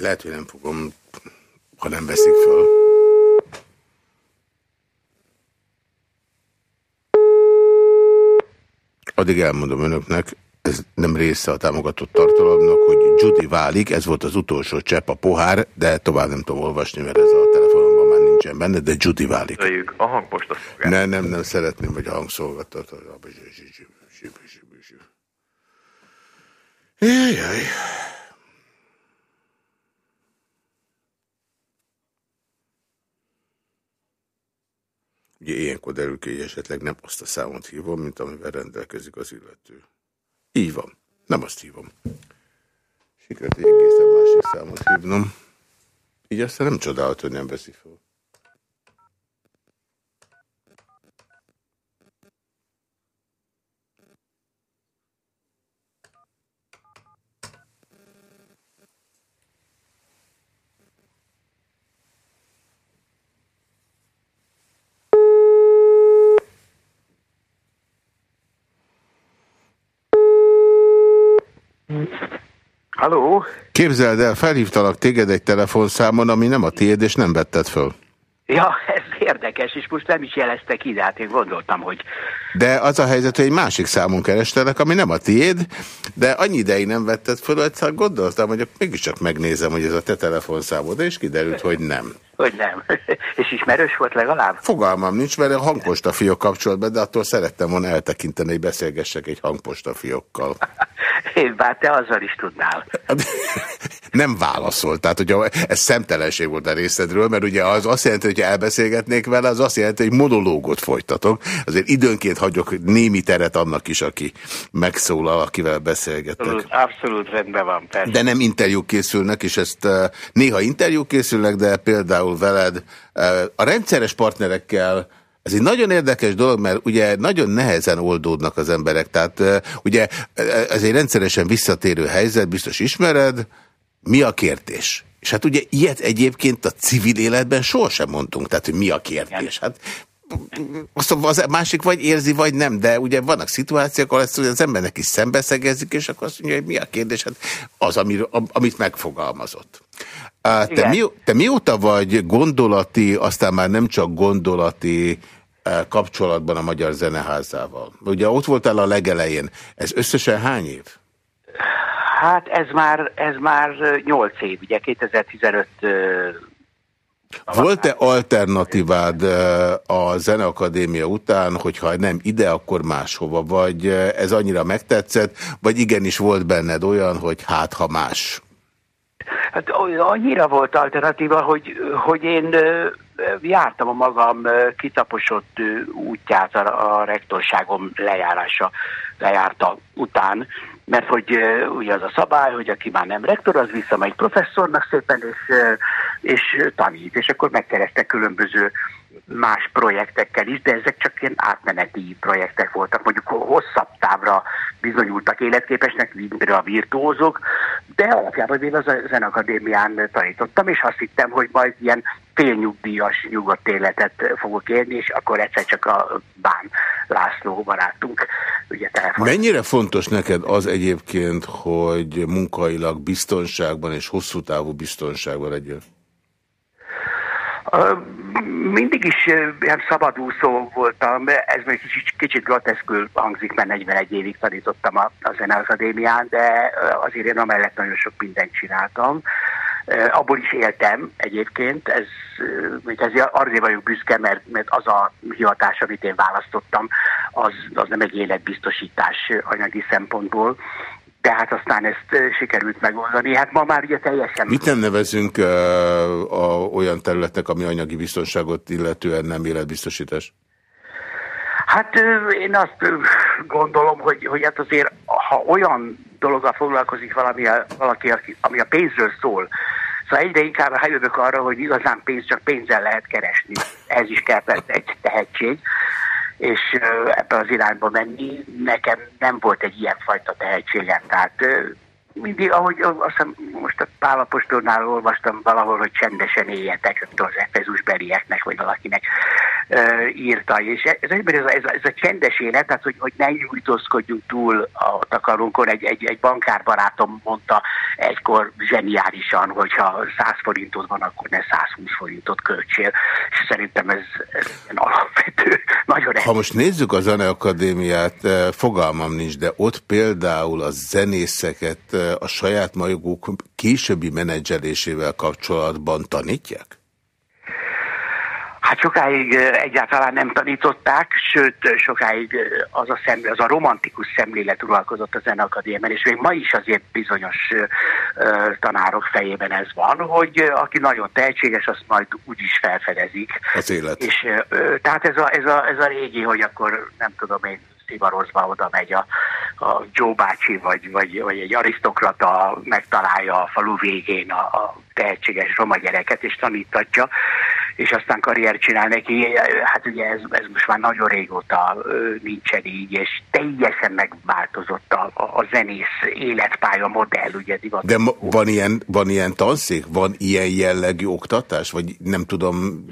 Lehet, hogy nem fogom, ha nem veszik föl. Addig elmondom önöknek, ez nem része a támogatott tartalomnak, hogy Judy válik, ez volt az utolsó csepp a pohár, de tovább nem tudom olvasni, mert ez a telefonomban már nincsen benne, de Judy válik. A hangposta Nem, nem, nem szeretném, hogy a hangszolgáltató. Jaj, Ugye ilyenkor derül ki, hogy esetleg nem azt a számot hívom, mint amivel rendelkezik az illető. Így van. Nem azt hívom. Sikerült egy egészen másik számot hívnom. Így aztán nem csodálható, hogy nem veszi fel. Halló? Képzeld el, felhívtalak téged egy telefonszámon, ami nem a tiéd, és nem vetted föl. Ja, ez érdekes, és most nem is jeleztek ide, hát én gondoltam, hogy... De az a helyzet, hogy egy másik számon kerestelek, ami nem a tiéd, de annyi ideig nem vetted föl, szóval gondoltam, hogy mégiscsak megnézem, hogy ez a te telefonszámod, és kiderült, hogy nem. Hogy nem. És ismerős volt legalább? Fogalmam nincs, mert a hangposta fiók kapcsolatban, de attól szerettem volna eltekinteni, hogy beszélgessek egy hangposta fiókkal. Én bár te azzal is tudnál. Nem válaszolt, tehát hogyha ez szemtelenség volt a részedről, mert ugye az azt jelenti, hogy elbeszélgetnék vele, az azt jelenti, hogy monológot folytatok. Azért időnként hagyok némi teret annak is, aki megszólal, akivel beszélgetek. Abszolút, abszolút rendben van, persze. De nem interjúk készülnek, és ezt uh, néha interjúk készülnek, de például veled uh, a rendszeres partnerekkel ez egy nagyon érdekes dolog, mert ugye nagyon nehezen oldódnak az emberek. Tehát ugye ez egy rendszeresen visszatérő helyzet, biztos ismered. Mi a kérdés? És hát ugye ilyet egyébként a civil életben sohasem mondtunk, tehát hogy mi a kérdés. Hát azt az másik vagy érzi, vagy nem, de ugye vannak szituációk, ahol ezt az embernek is szembeszegezik, és akkor azt mondja, hogy mi a kérdés, hát az, amit megfogalmazott. Te, mi, te mióta vagy gondolati, aztán már nem csak gondolati kapcsolatban a Magyar Zeneházával? Ugye ott voltál a legelején. Ez összesen hány év? Hát ez már, ez már 8 év, ugye 2015 volt-e alternatívád a Zeneakadémia után, hogyha nem ide, akkor máshova? Vagy ez annyira megtetszett, vagy igenis volt benned olyan, hogy hát ha más? Hát annyira volt alternatíva, hogy, hogy én jártam a magam kitaposott útját a, a rektorságom lejárása, lejárta után, mert hogy ugye az a szabály, hogy aki már nem rektor, az visszamegy professzornak szépen, és, és tanít, és akkor megkerestek különböző más projektekkel is, de ezek csak ilyen átmeneti projektek voltak, mondjuk hosszabb távra bizonyultak életképesnek, mint a virtuózok, de alapjában én az Zenakadémián tanítottam, és azt hittem, hogy majd ilyen félnyugdíjas nyugodt életet fogok élni, és akkor egyszer csak a Bán László barátunk ugye telefon. Mennyire fontos neked az egyébként, hogy munkailag biztonságban és hosszú távú biztonságban legyél? Mindig is ilyen szabadúszó voltam, ez még kicsit, kicsit groteszkül hangzik, mert 41 évig tanítottam a, a Zeneakadémián, de azért én amellett nagyon sok mindent csináltam. Abból is éltem egyébként, ez, ez azért vagyok büszke, mert, mert az a hivatás, amit én választottam, az, az nem egy életbiztosítás anyagi szempontból, de hát aztán ezt sikerült megoldani. Hát ma már ugye teljesen... Mit nem nevezünk uh, a, olyan területnek, ami anyagi biztonságot illetően nem életbiztosítás? Hát én azt gondolom, hogy, hogy hát azért, ha olyan dologgal foglalkozik valami, valaki, ami a pénzről szól, Szóval egyre inkább rájövök arra, hogy igazán pénz csak pénzzel lehet keresni. Ez is kell egy tehetség és ebbe az irányba menni. Nekem nem volt egy ilyenfajta tehetségem, tehát mindig, ahogy azt hiszem, most a Pálapostornál olvastam valahol, hogy csendesen éljetek, az Efezus berieknek, vagy valakinek. Írta, és ez, ez, ez, a, ez a csendes élet, tehát hogy, hogy ne nyújtózkodjunk túl a takarunkon, egy, egy, egy bankárbarátom mondta egykor zseniálisan, hogyha 100 forintod van, akkor ne 120 forintot költsél, és szerintem ez, ez egy alapvető, nagyon Ha most nézzük a Zeneakadémiát, fogalmam nincs, de ott például a zenészeket a saját maguk későbbi menedzselésével kapcsolatban tanítják? Hát sokáig egyáltalán nem tanították, sőt, sokáig az a, szemlé, az a romantikus szemlélet uralkozott a Zeneakadémián, és még ma is azért bizonyos uh, tanárok fejében ez van, hogy uh, aki nagyon tehetséges, azt majd úgy is felfedezik. Az élet. És uh, tehát ez a, ez, a, ez a régi, hogy akkor nem tudom én, szivarozva oda megy a, a Joe bácsi, vagy, vagy, vagy egy arisztokrata megtalálja a falu végén a, a tehetséges roma gyereket, és tanítatja és aztán karrier csinál neki. Hát ugye ez, ez most már nagyon régóta nincsen így, és teljesen megváltozott a, a zenész életpálya modell, ugye divat. De van ilyen, van ilyen tanszék? Van ilyen jellegű oktatás? Vagy nem tudom...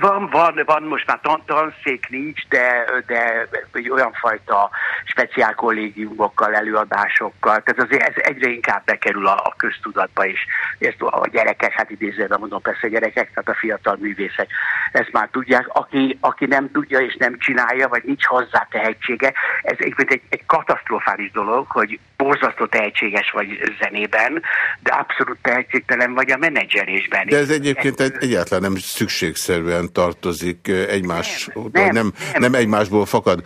Van, van, van most már tan tanszék nincs, de, de olyan fajta speciál kollégiumokkal, előadásokkal, tehát azért ez egyre inkább bekerül a, a köztudatba is. Ezt a gyerekek, hát idézőben mondom persze gyerekek, tehát a fiatal művész művészek ezt már tudják. Aki, aki nem tudja és nem csinálja, vagy nincs hozzá tehetsége, ez egy, egy, egy katasztrofális dolog, hogy borzasztó tehetséges vagy zenében, de abszolút tehetségtelen vagy a menedzserésben. De ez egyébként egy, egyáltalán nem szükségszerűen tartozik egymás, nem, nem, nem, nem egymásból fakad.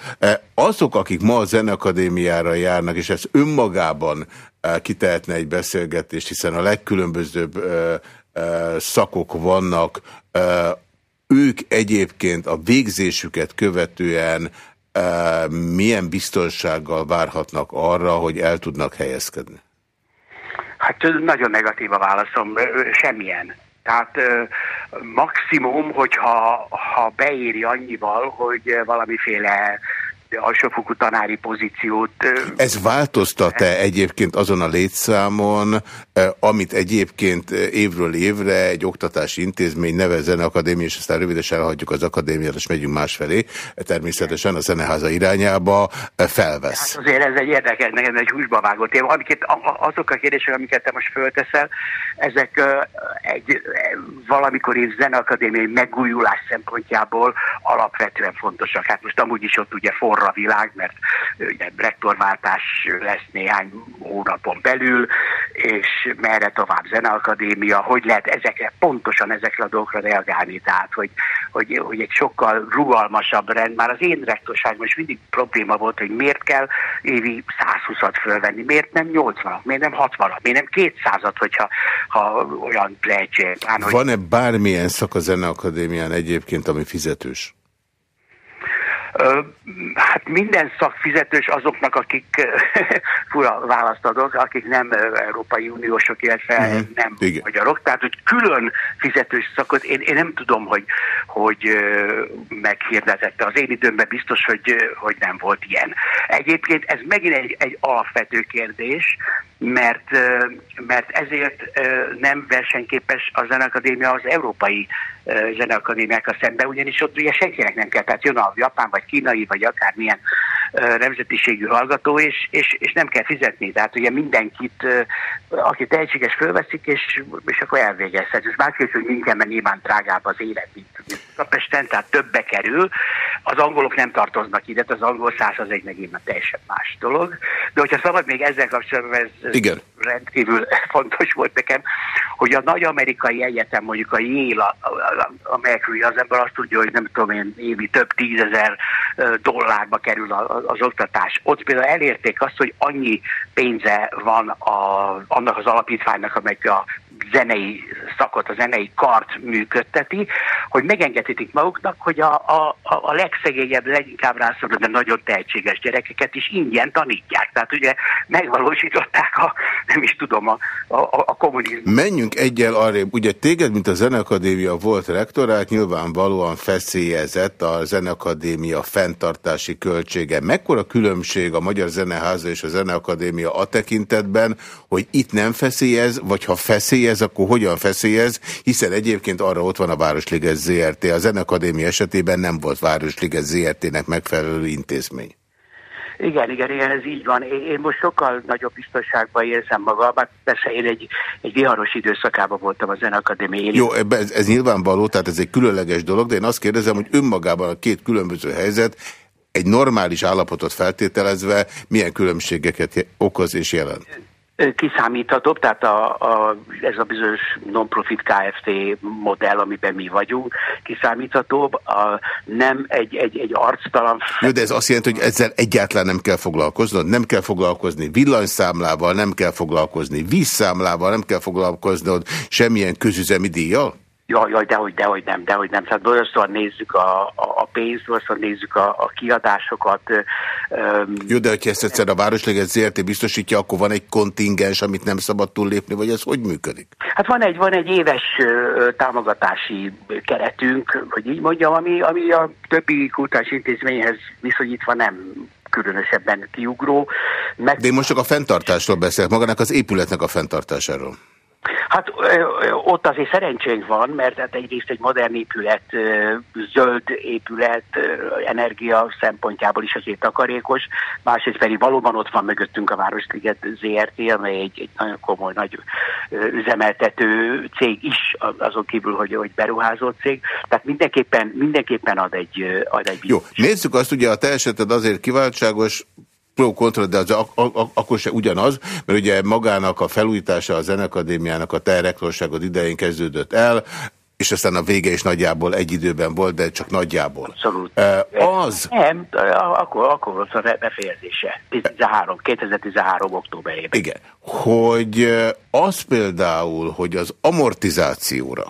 Azok, akik ma a Zeneakadémiára járnak, és ez önmagában kitehetne egy beszélgetést, hiszen a legkülönbözőbb szakok vannak, ők egyébként a végzésüket követően milyen biztonsággal várhatnak arra, hogy el tudnak helyezkedni? Hát nagyon negatív a válaszom, semmilyen. Tehát maximum, hogyha ha beéri annyival, hogy valamiféle alsófokú tanári pozíciót. Ez változtat-e egyébként azon a létszámon, amit egyébként évről évre egy oktatási intézmény neve Zeneakadémia, és aztán rövidesen elhagyjuk az akadémiát, és megyünk másfelé, természetesen a Zeneháza irányába felvesz. Hát azért ez egy érdekes, nekem egy húsba vágott téma. Amiket, azok a kérdések, amiket te most fölteszel, ezek egy valamikor év Zeneakadémiai megújulás szempontjából alapvetően fontosak. Hát most amúgy is ott ugye forra világ, mert ugye rektorváltás lesz néhány hónapon belül, és merre tovább zeneakadémia, hogy lehet ezekre, pontosan ezekre a dolgokra reagálni, tehát hogy, hogy, hogy egy sokkal rugalmasabb rend, már az én rektorságban is mindig probléma volt, hogy miért kell évi 120-at fölvenni, miért nem 80-at, miért nem 60-at, miért nem 200-at, hogyha ha olyan lehetség. Van-e bármilyen szak a Zeneakadémián egyébként, ami fizetős? Hát minden szakfizetős azoknak, akik fura választ adok, akik nem Európai Uniósok, illetve uh mhm. -huh. nem Igen. magyarok. Tehát, hogy külön fizetős szakot én, én nem tudom, hogy, hogy meghirdetette. Az én időmben biztos, hogy, hogy nem volt ilyen. Egyébként ez megint egy, egy alapvető kérdés, mert, mert ezért nem versenyképes a Zeneakadémia az európai zeneakadémiákkal szemben, ugyanis ott ugye senkinek nem kell, tehát jön a japán, vagy kínai, vagy akármilyen nemzetiségű hallgató, és, és, és nem kell fizetni. Tehát ugye mindenkit, aki tehetséges, fölveszik, és, és akkor elvégezhet. És bárki, hogy mindenben nyilván drágább az élet, mint Pesten, tehát többbe kerül. Az angolok nem tartoznak ide, az angol száz az egy megint teljesen más dolog. De hogyha szabad még ezzel kapcsolatban, ez, Igen. rendkívül fontos volt nekem, hogy a nagy amerikai egyetem, mondjuk a Yale, amelyekről az ember azt tudja, hogy nem tudom én, évi több tízezer dollárba kerül az oktatás. Ott például elérték azt, hogy annyi pénze van a, annak az alapítványnak, amely a zenei szakot, a zenei kart működteti, hogy megengedhetik maguknak, hogy a, a, a legszegényebb, leginkább rászoruló, de nagyon tehetséges gyerekeket is ingyen tanítják. Tehát ugye megvalósították a, nem is tudom, a, a, a kommunizmus. Menjünk egyel arrébb. Ugye téged, mint a Zeneakadémia volt rektorát, nyilvánvalóan feszélyezett a Zeneakadémia fenntartási költsége. Mekkora különbség a Magyar Zeneháza és a Zeneakadémia a tekintetben, hogy itt nem feszélyez, vagy ha feszélyez, akkor hogyan feszélyez, hiszen egyébként arra ott van a Városliges ZRT, a Zenekadémia esetében nem volt Városliget ZRT-nek megfelelő intézmény. Igen, igen, igen, ez így van. Én most sokkal nagyobb biztonságban érzem magam, mert persze én egy, egy viharos időszakában voltam a Zenakadémián. Jó, ez, ez nyilvánvaló, tehát ez egy különleges dolog, de én azt kérdezem, hogy önmagában a két különböző helyzet egy normális állapotot feltételezve milyen különbségeket okoz és jelent? Kiszámíthatóbb, tehát a, a, ez a bizonyos non-profit KFT modell, amiben mi vagyunk, kiszámíthatóbb, a, nem egy, egy, egy arctalan... Jó, de ez azt jelenti, hogy ezzel egyáltalán nem kell foglalkoznod, nem kell foglalkozni villanyszámlával, nem kell foglalkozni vízszámlával, nem kell foglalkoznod semmilyen közüzemi díjjal? Jaj, jaj, dehogy, dehogy nem, dehogy nem. Tehát olyaszor nézzük a, a, a pénzt, olyaszor nézzük a, a kiadásokat. Um, Jó, de hogyha ezt egyszer a Városleget ZRT biztosítja, akkor van egy kontingens, amit nem szabad túllépni, vagy ez hogy működik? Hát van egy, van egy éves támogatási keretünk, hogy így mondjam, ami, ami a többi kultúrás intézményhez viszonyítva nem különösebben kiugró. Meg... De én most csak a fenntartásról beszélek, magának az épületnek a fenntartásáról. Hát ott azért szerencsénk van, mert hát egyrészt egy modern épület, zöld épület, energia szempontjából is azért takarékos, másrészt pedig valóban ott van mögöttünk a Városliget ZRT, amely egy, egy nagyon komoly, nagy üzemeltető cég is, azon kívül, hogy, hogy beruházó cég. Tehát mindenképpen, mindenképpen ad egy, ad egy Jó, nézzük azt, ugye a te eseted azért kiváltságos, pro kontra, de az ak ak akkor se ugyanaz, mert ugye magának a felújítása a Zenekadémiának a te rektorságod idején kezdődött el, és aztán a vége is nagyjából egy időben volt, de csak nagyjából. Abszolút. Az... Nem, akkor, akkor volt a befejezése. 13, 2013 októberében. Igen. Hogy az például, hogy az amortizációra,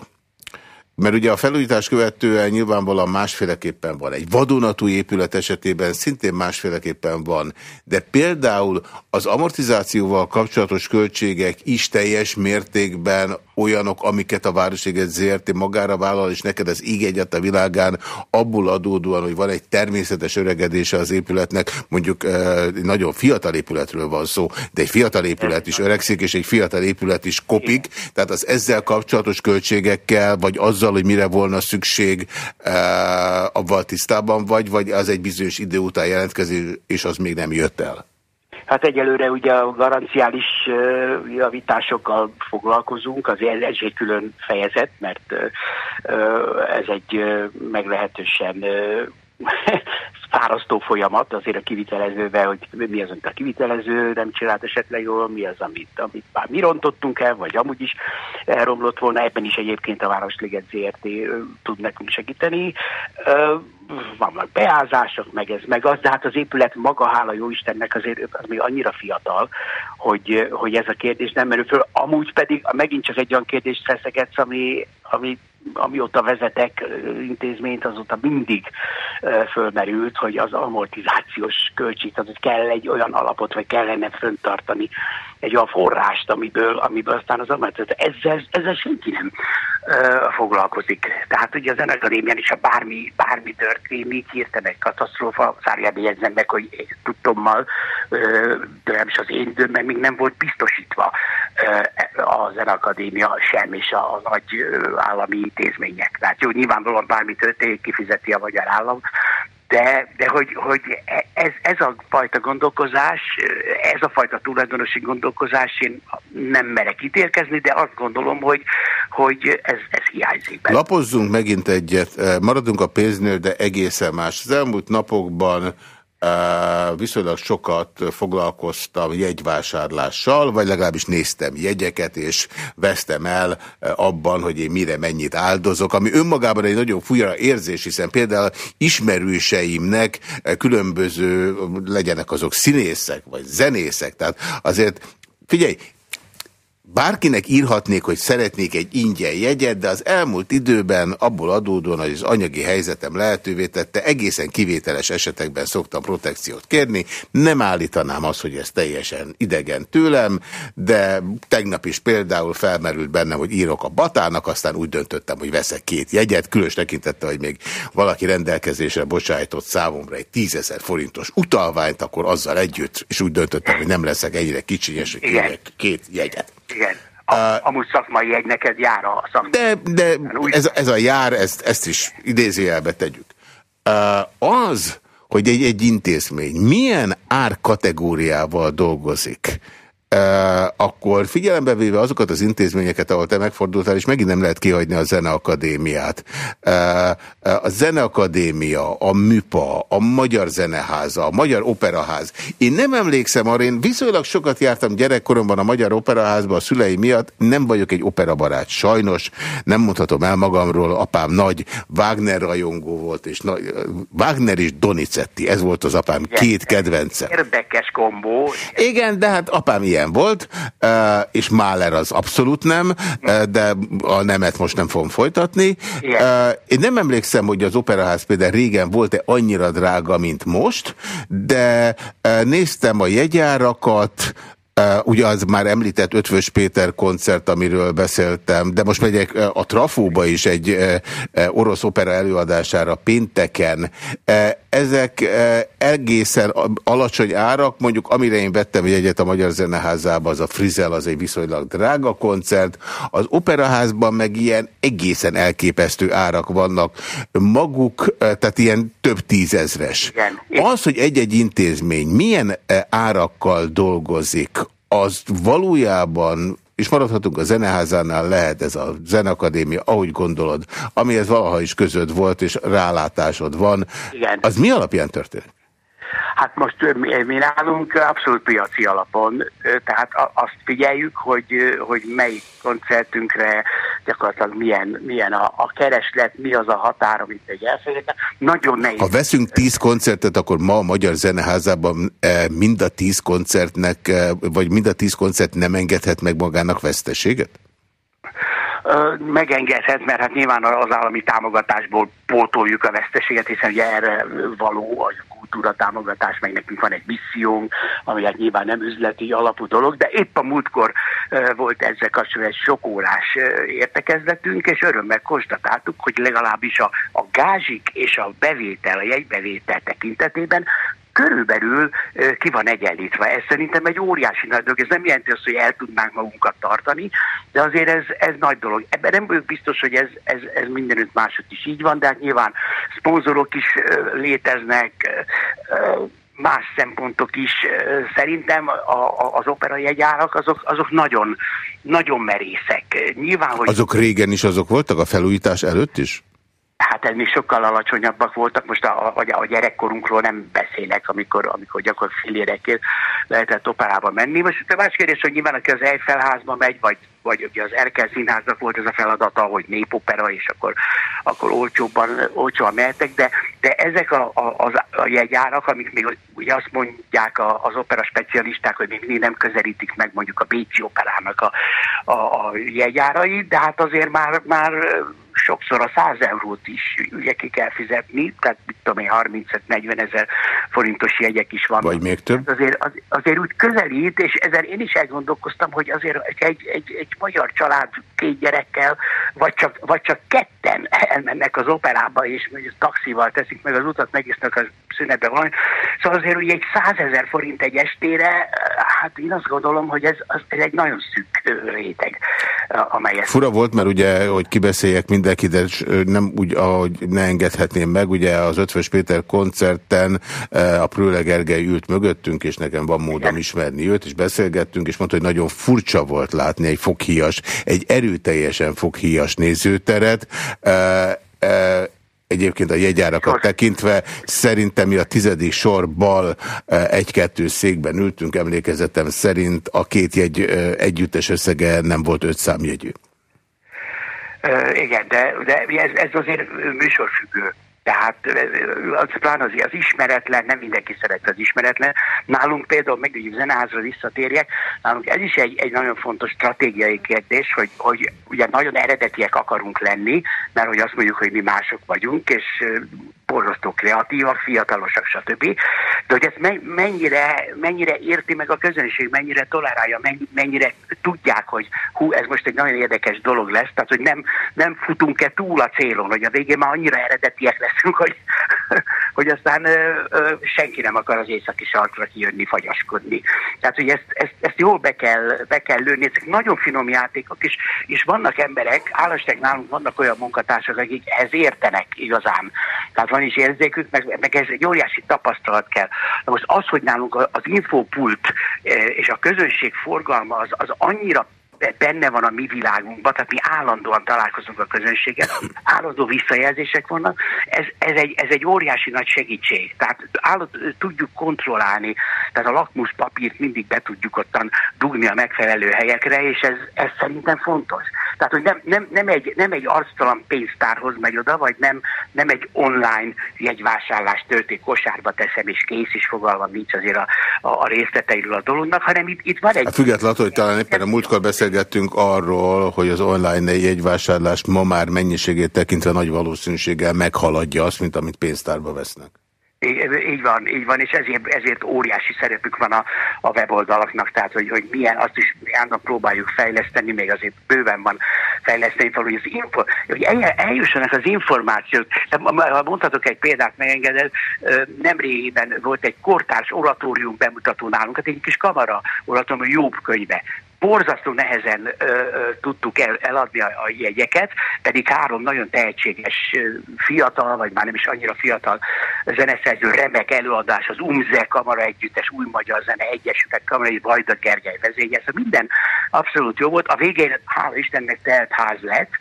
mert ugye a felújítás követően nyilvánvalóan másféleképpen van. Egy vadonatúj épület esetében szintén másféleképpen van. De például az amortizációval kapcsolatos költségek is teljes mértékben olyanok, amiket a Városliget ZRT magára vállal, és neked az íg egyet a világán abból adódóan, hogy van egy természetes öregedése az épületnek, mondjuk nagyon fiatal épületről van szó, de egy fiatal épület is öregszik, és egy fiatal épület is kopik, tehát az ezzel kapcsolatos költségekkel, vagy azzal, hogy mire volna szükség, eh, abban tisztában vagy, vagy az egy bizonyos idő után jelentkező, és az még nem jött el? Hát egyelőre ugye a garanciális javításokkal foglalkozunk, az ez egy külön fejezet, mert ez egy meglehetősen fárasztó folyamat azért a kivitelezővel, hogy mi az, amit a kivitelező nem csinált esetleg jól, mi az, amit, amit már mi rontottunk el, vagy amúgy is elromlott volna. Ebben is egyébként a Városliget ZRT tud nekünk segíteni. Vannak beázások, meg ez, meg az, de hát az épület maga, hála jó Istennek azért az még annyira fiatal, hogy, hogy ez a kérdés nem merül föl. Amúgy pedig megint csak egy olyan kérdést feszegetsz, ami, ami amióta vezetek intézményt, azóta mindig fölmerült, hogy az amortizációs költség, tehát hogy kell egy olyan alapot, vagy kellene föntartani egy olyan forrást, amiből, amiből aztán az amortizáció. Ezzel, ezzel senki nem foglalkozik. Tehát ugye az Zenekadémián is, ha bármi, bármi történik, hirtelen egy katasztrófa, zárjába jegyzem meg, hogy tudtommal, de nem is az én időmben még nem volt biztosítva a Zenekadémia sem, és a, a nagy állami intézmények. Tehát jó, nyilvánvalóan bármi történik, kifizeti a magyar állam, de, de hogy, hogy ez, ez a fajta gondolkozás, ez a fajta tulajdonosi gondolkozás, én nem merek ítélkezni, de azt gondolom, hogy, hogy ez, ez hiányzik. Benne. Lapozzunk megint egyet, maradunk a pénznél, de egészen más. Az elmúlt napokban viszonylag sokat foglalkoztam jegyvásárlással, vagy legalábbis néztem jegyeket, és vesztem el abban, hogy én mire mennyit áldozok, ami önmagában egy nagyon fújra érzés, hiszen például ismerőseimnek különböző, legyenek azok színészek, vagy zenészek, tehát azért Figyelj, Bárkinek írhatnék, hogy szeretnék egy ingyen jegyet, de az elmúlt időben abból adódóan, hogy az anyagi helyzetem lehetővé tette, egészen kivételes esetekben szoktam protekciót kérni. Nem állítanám azt, hogy ez teljesen idegen tőlem, de tegnap is például felmerült bennem, hogy írok a batának, aztán úgy döntöttem, hogy veszek két jegyet, különös tekintette, hogy még valaki rendelkezésre bocsájtott számomra egy tízezer forintos utalványt, akkor azzal együtt, és úgy döntöttem, hogy nem leszek egyre kicsinyes, hogy két jegyet. Igen. A, amúgy szakmai egy neked jár a szakmai. De, de ez, ez a jár, ezt, ezt is idézőjelbe tegyük. Az, hogy egy, egy intézmény milyen árkategóriával dolgozik, akkor figyelembe véve azokat az intézményeket, ahol te megfordultál, és megint nem lehet kihagyni a Zeneakadémiát. A Zeneakadémia, a MÜPA, a Magyar Zeneháza, a Magyar Operaház. Én nem emlékszem arra, én viszonylag sokat jártam gyerekkoromban a Magyar Operaházba a szülei miatt, nem vagyok egy operabarát, sajnos, nem mondhatom el magamról, apám nagy Wagner rajongó volt, és nagy, Wagner és Donizetti, ez volt az apám két kedvence. Érdekes kombó. Igen, de hát apám ilyen ilyen volt, és Mahler az abszolút nem, de a nemet most nem fogom folytatni. Igen. Én nem emlékszem, hogy az Operaház például régen volt-e annyira drága, mint most, de néztem a jegyárakat, ugye az már említett Ötvös Péter koncert, amiről beszéltem, de most megyek a Trafóba is egy orosz opera előadására pénteken. Ezek egészen alacsony árak, mondjuk amire én vettem egyet a Magyar Zeneházába, az a Frizel, az egy viszonylag drága koncert, az operaházban meg ilyen egészen elképesztő árak vannak. Maguk, tehát ilyen több tízezres. Az, hogy egy-egy intézmény milyen árakkal dolgozik, az valójában és maradhatunk a zeneházánál, lehet ez a zenakadémia, ahogy gondolod, amihez valaha is között volt, és rálátásod van. Igen. Az mi alapján történik? Hát most mi, nálunk abszolút piaci alapon, tehát azt figyeljük, hogy, hogy melyik koncertünkre gyakorlatilag milyen, milyen a, a kereslet, mi az a határ, amit egy. Nagyon nehéz. Ha veszünk tíz koncertet, akkor ma a Magyar Zeneházában mind a tíz koncertnek, vagy mind a tíz koncert nem engedhet meg magának veszteséget? megengedhet, mert hát nyilván az állami támogatásból pótoljuk a veszteséget, hiszen ugye erre való a kultúra támogatás, meg nekünk van egy missziónk, ami hát nyilván nem üzleti alapú dolog, de épp a múltkor volt ezzel kapcsolatban egy sok órás értekezletünk, és örömmel konstatáltuk, hogy legalábbis a, a gázsik és a bevétel, a jegybevétel tekintetében körülbelül ki van egyenlítve. Ez szerintem egy óriási nagy dolog. Ez nem jelenti azt, hogy el tudnánk magunkat tartani, de azért ez, ez nagy dolog. Ebben nem vagyok biztos, hogy ez, ez, ez mindenütt máshogy is így van, de hát nyilván szponzorok is léteznek, más szempontok is. Szerintem az operai jegyárak azok, azok nagyon, nagyon merészek. Nyilván, hogy... Azok régen is azok voltak a felújítás előtt is? Hát ez sokkal alacsonyabbak voltak, most a, a, a gyerekkorunkról nem beszélek, amikor, amikor gyakorlatilag félérekért lehetett operába menni. Most a más kérdés, hogy nyilván aki az Eiffel megy, vagy, vagy ugye az Erkel színháznak volt ez a feladata, hogy népopera, és akkor, akkor olcsóbban, olcsóban mehetek, de, de ezek a, a, az, a jegyárak, amik még ugye azt mondják az opera specialisták, hogy még nem közelítik meg mondjuk a Bécsi operának a, a, a jegyárai, de hát azért már, már sokszor a 100 eurót is ugye ki kell fizetni, tehát mit tudom én, 30-40 ezer forintos jegyek is vannak. Vagy még több? Azért, az, azért úgy közelít, és ezzel én is elgondolkoztam, hogy azért egy, egy, egy magyar család két gyerekkel, vagy csak, vagy csak ketten elmennek az operába, és mondjuk taxival teszik meg az utat, megisznak a szünetbe valami. Szóval azért ugye egy 100 ezer forint egy estére, hát én azt gondolom, hogy ez, az, ez egy nagyon szűk réteg, amelyet... Fura volt, mert ugye, hogy kibeszéljek minden mindenki, de nem úgy, ahogy ne engedhetném meg. Ugye az Ötvös Péter koncerten a Prőle Gergely ült mögöttünk, és nekem van módom ismerni őt, és beszélgettünk, és mondta, hogy nagyon furcsa volt látni egy foghíjas, egy erőteljesen foghíjas nézőteret. Egyébként a jegyárakat tekintve szerintem mi a tizedik sorból egy-kettő székben ültünk, emlékezetem szerint a két jegy együttes összege nem volt öt számjegyű igen, de, de ez, ez azért műsorfüggő. Tehát az, pláne az, az ismeretlen, nem mindenki szeret az ismeretlen. Nálunk például, meg ugye zeneházra visszatérjek, nálunk ez is egy, egy nagyon fontos stratégiai kérdés, hogy, hogy ugye nagyon eredetiek akarunk lenni, mert hogy azt mondjuk, hogy mi mások vagyunk, és borzasztó kreatívak, fiatalosak, stb. De hogy ezt mennyire, mennyire érti meg a közönség, mennyire tolerálja, mennyire tudják, hogy hú, ez most egy nagyon érdekes dolog lesz, tehát hogy nem, nem futunk-e túl a célon, hogy a végén már annyira eredetiek leszünk, hogy, hogy aztán ö, ö, senki nem akar az északi sarkra kijönni, fagyaskodni. Tehát, hogy ezt, ezt, ezt jól be kell, be kell lőni, ezek nagyon finom játékok, és, és vannak emberek, állasság nálunk vannak olyan munkatársak, akik ez értenek igazán. Tehát van is érzékük, meg, meg ez egy óriási tapasztalat kell. Na most az, hogy nálunk az infopult és a közönség forgalma az, az annyira benne van a mi világunkban, tehát mi állandóan találkozunk a közönséggel, állandó visszajelzések vannak, ez, ez, egy, ez egy óriási nagy segítség. Tehát állandó, tudjuk kontrollálni, tehát a lakmuszpapírt mindig be tudjuk ottan dugni a megfelelő helyekre, és ez, ez szerintem fontos. Tehát, hogy nem, nem, nem, egy, nem egy arctalan pénztárhoz megy oda, vagy nem, nem egy online jegyvásárlás történik, kosárba teszem, és kész is fogalmam nincs azért a, a, a részleteiről a dolognak, hanem itt, itt van egy... A függetlenül, hogy talán éppen a múltkor beszélgettünk arról, hogy az online jegyvásárlás ma már mennyiségét tekintve nagy valószínűséggel meghaladja azt, mint amit pénztárba vesznek. Így van, így van, és ezért, ezért óriási szerepük van a, a weboldalaknak, tehát hogy, hogy milyen, azt is állandóan próbáljuk fejleszteni, még azért bőven van fejleszteni hogy, az info, hogy eljussanak az információk. Ha mondhatok egy példát, megengedett, nemrégiben volt egy kortárs oratórium bemutató nálunk, hát egy kis kamara oratórium jobb könyve borzasztó nehezen ö, ö, tudtuk el, eladni a, a jegyeket, pedig három nagyon tehetséges fiatal, vagy már nem is annyira fiatal zeneszerző remek előadás, az UMZE Kamara Együttes, Új Magyar Zene Egyesület, Kamarai Vajda Gergely vezénye, szóval minden abszolút jó volt. A végén, hála Istennek, telt ház lett,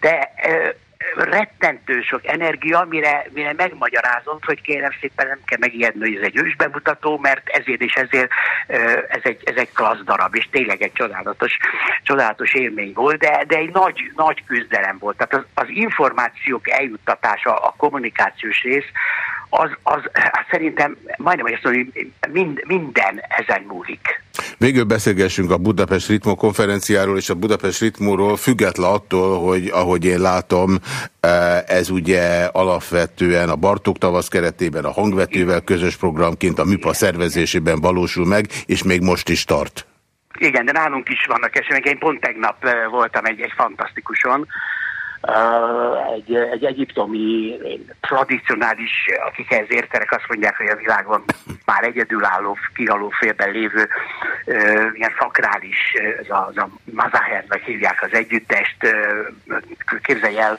de ö, rettentő sok energia, mire, mire megmagyarázott, hogy kérem szépen nem kell megijedni, hogy ez egy ősbemutató, mert ezért és ezért ez egy, ez egy klassz darab, és tényleg egy csodálatos, csodálatos élmény volt, de, de egy nagy, nagy küzdelem volt. Tehát az, az információk eljuttatása, a kommunikációs rész, az, az hát szerintem majdnem azt mondom, hogy mind, minden ezen múlik. Végül beszélgessünk a Budapest Ritmo konferenciáról és a Budapest Ritmóról, független attól, hogy ahogy én látom, e, ez ugye alapvetően a Bartók tavasz keretében a hangvetővel közös programként a MIPA szervezésében valósul meg, és még most is tart. Igen, de nálunk is vannak események. Én pont tegnap e, voltam egy, egy fantasztikuson, egy, egy egyiptomi tradicionális, akik ehhez értenek, azt mondják, hogy a világon már egyedülálló, kihaló félben lévő ilyen szakrális, ez a, az a Mazahernek hívják az együttest, képzelj el,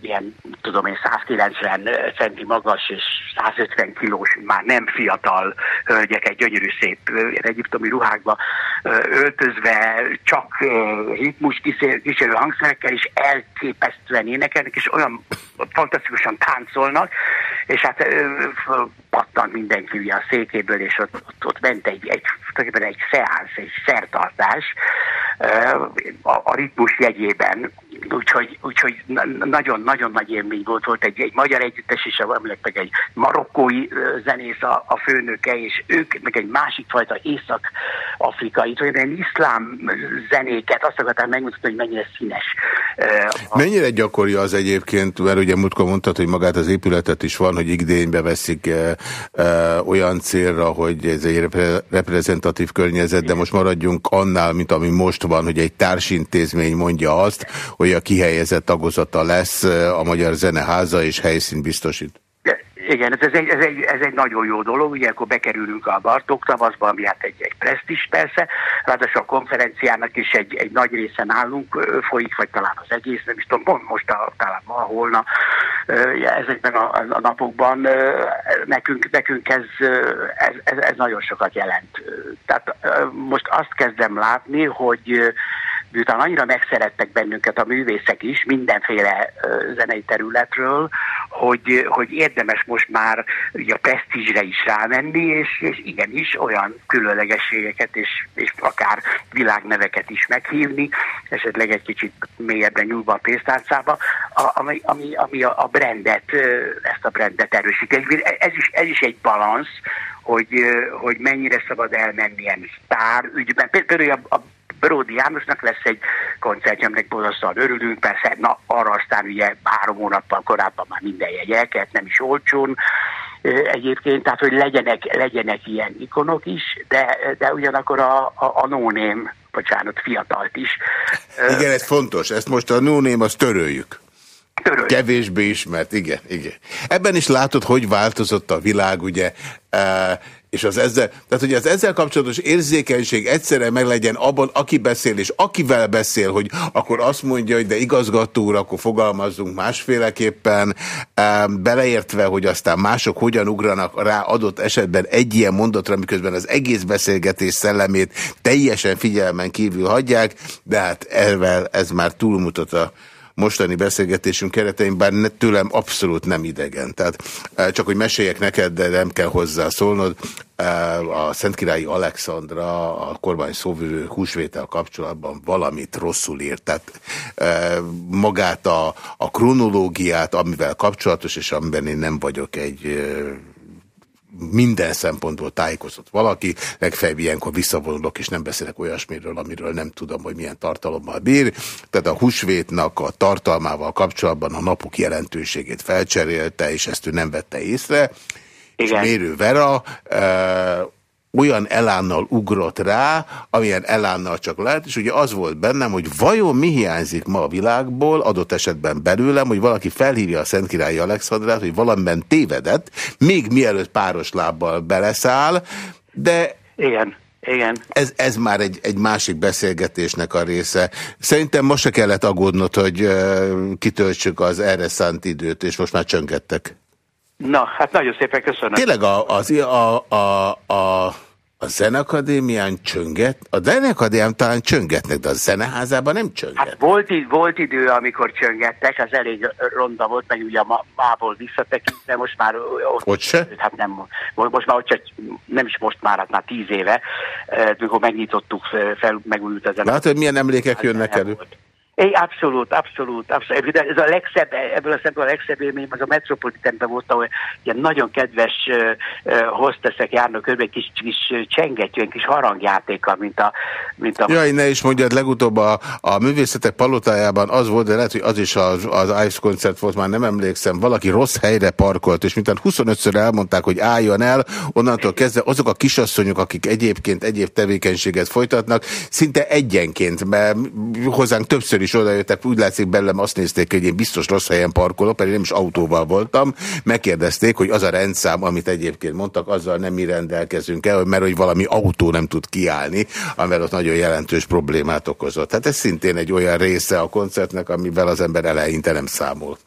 ilyen, tudom én, 190 centi magas és 150 kilós, már nem fiatal hölgyek egy gyönyörű szép egyiptomi ruhákba öltözve, csak ritmus kísérő hangszerekkel, és elkép elképesztően énekelnek, és olyan fantasztikusan táncolnak, és hát pattant mindenki ugye a székéből, és ott, ott, ott ment egy, egy, egy szeánsz, egy szertartás a, a ritmus jegyében, úgyhogy, úgyhogy nagyon-nagyon nagy élmény volt, volt egy, egy magyar együttes, és meg egy marokkói zenész a, a főnöke, és ők meg egy másik fajta észak-afrikai, olyan iszlám zenéket, azt akartam megmutatni, hogy mennyire színes. Mennyire gyakori az egyébként, mert ugye múltkor mondtad, hogy magát az épületet is van, hogy igénybe veszik e, e, olyan célra, hogy ez egy reprezentatív környezet, de most maradjunk annál, mint ami most van, hogy egy társintézmény mondja azt, hogy a kihelyezett tagozata lesz a Magyar Zeneháza és helyszín biztosít. Igen, ez egy, ez, egy, ez egy nagyon jó dolog, ugye akkor bekerülünk a Bartók tavaszba, ami hát egy, egy presztis persze, ráadásul a konferenciának is egy, egy nagy része nálunk folyik, vagy talán az egész, nem is tudom, most a, talán ma, holna, ezekben a, a napokban nekünk, nekünk ez, ez, ez, ez nagyon sokat jelent. Tehát most azt kezdem látni, hogy miután annyira megszerettek bennünket a művészek is, mindenféle zenei területről, hogy, hogy érdemes most már a presztízsre is rámenni, és, és igenis olyan különlegességeket és, és akár világneveket is meghívni, esetleg egy kicsit mélyebben nyúlva a pénztárcába, ami, ami, ami a, a brandet, ezt a brandet erősíti. Ez is, ez is egy balansz, hogy, hogy mennyire szabad elmenni ilyen sztár ügyben. Például a, a Bródi Jánosnak lesz egy koncertje, aminek borzasztóan örülünk, persze, na arra aztán ugye három hónappal korábban már minden jegy elkelt, nem is olcsón, egyébként, tehát hogy legyenek, legyenek ilyen ikonok is, de, de ugyanakkor a, a, a no bocsánat, fiatalt is. Igen, ez fontos, ezt most a no azt töröljük. Töröl. Kevésbé ismert, igen, igen. Ebben is látod, hogy változott a világ, ugye, és az ezzel, tehát hogy az ezzel kapcsolatos érzékenység egyszerre meg legyen abban, aki beszél, és akivel beszél, hogy akkor azt mondja, hogy de igazgató akkor fogalmazzunk másféleképpen, beleértve, hogy aztán mások hogyan ugranak rá adott esetben egy ilyen mondatra, miközben az egész beszélgetés szellemét teljesen figyelmen kívül hagyják, de hát ezzel ez már túlmutat a mostani beszélgetésünk keretein, bár ne, tőlem abszolút nem idegen. Tehát e, csak hogy meséljek neked, de nem kell hozzá szólnod, e, a Szentkirályi Alexandra a kormány szóvivő húsvétel kapcsolatban valamit rosszul írt. Tehát e, magát a, a kronológiát, amivel kapcsolatos, és amiben én nem vagyok egy minden szempontból tájékozott valaki, legfeljebb ilyenkor visszavonulok, és nem beszélek olyasmiről, amiről nem tudom, hogy milyen tartalommal bír. Tehát a húsvétnak a tartalmával kapcsolatban a napok jelentőségét felcserélte, és ezt ő nem vette észre. Igen. És Mérő Vera olyan elánnal ugrott rá, amilyen elánnal csak lehet, és ugye az volt bennem, hogy vajon mi hiányzik ma a világból, adott esetben belőlem, hogy valaki felhívja a Szentkirályi Alexandrát, hogy valamiben tévedett, még mielőtt páros lábbal beleszáll, de... Igen. Igen. Ez, ez már egy, egy másik beszélgetésnek a része. Szerintem most se kellett aggódnod, hogy uh, kitöltsük az erre szánt időt, és most már csöngettek. Na, hát nagyon szépen köszönöm. Tényleg a, az, a, a, a, a Zenekadémián csönget, a Zenekadémián talán csöngetnek, de a zeneházában nem csönget. Hát volt, volt idő, amikor csöngettek, az elég ronda volt, meg ugye a mából visszatekintve, most már ott, ott se? Hát nem, most már ott csak, nem is most már, hát már tíz éve, mikor megnyitottuk, fel, megújult a zenekadémián. Látod, hogy milyen emlékek hát jönnek elő? Volt. É, abszolút, abszolút, abszolút. Ez a legszebb, ebből a szempontból a legszebb élmény az a Metropolitanben volt, ahol ilyen nagyon kedves uh, járnak körbe, egy kis, kis csengető, egy kis harangjátéka, mint a... Mint a... Jaj, ne is mondjad, legutóbb a, a művészetek palotájában az volt, de lehet, hogy az is az, az Ice koncert volt, már nem emlékszem, valaki rossz helyre parkolt, és mintán 25-ször elmondták, hogy álljon el, onnantól kezdve azok a kisasszonyok, akik egyébként egyéb tevékenységet folytatnak, szinte egyenként, mert hozzánk többször is odajöttek, úgy látszik belem azt nézték, hogy én biztos rossz helyen parkolok, pedig nem is autóval voltam. Megkérdezték, hogy az a rendszám, amit egyébként mondtak, azzal nem mi rendelkezünk el, mert hogy valami autó nem tud kiállni, amivel ott nagyon jelentős problémát okozott. Tehát ez szintén egy olyan része a koncertnek, amivel az ember eleinte nem számol.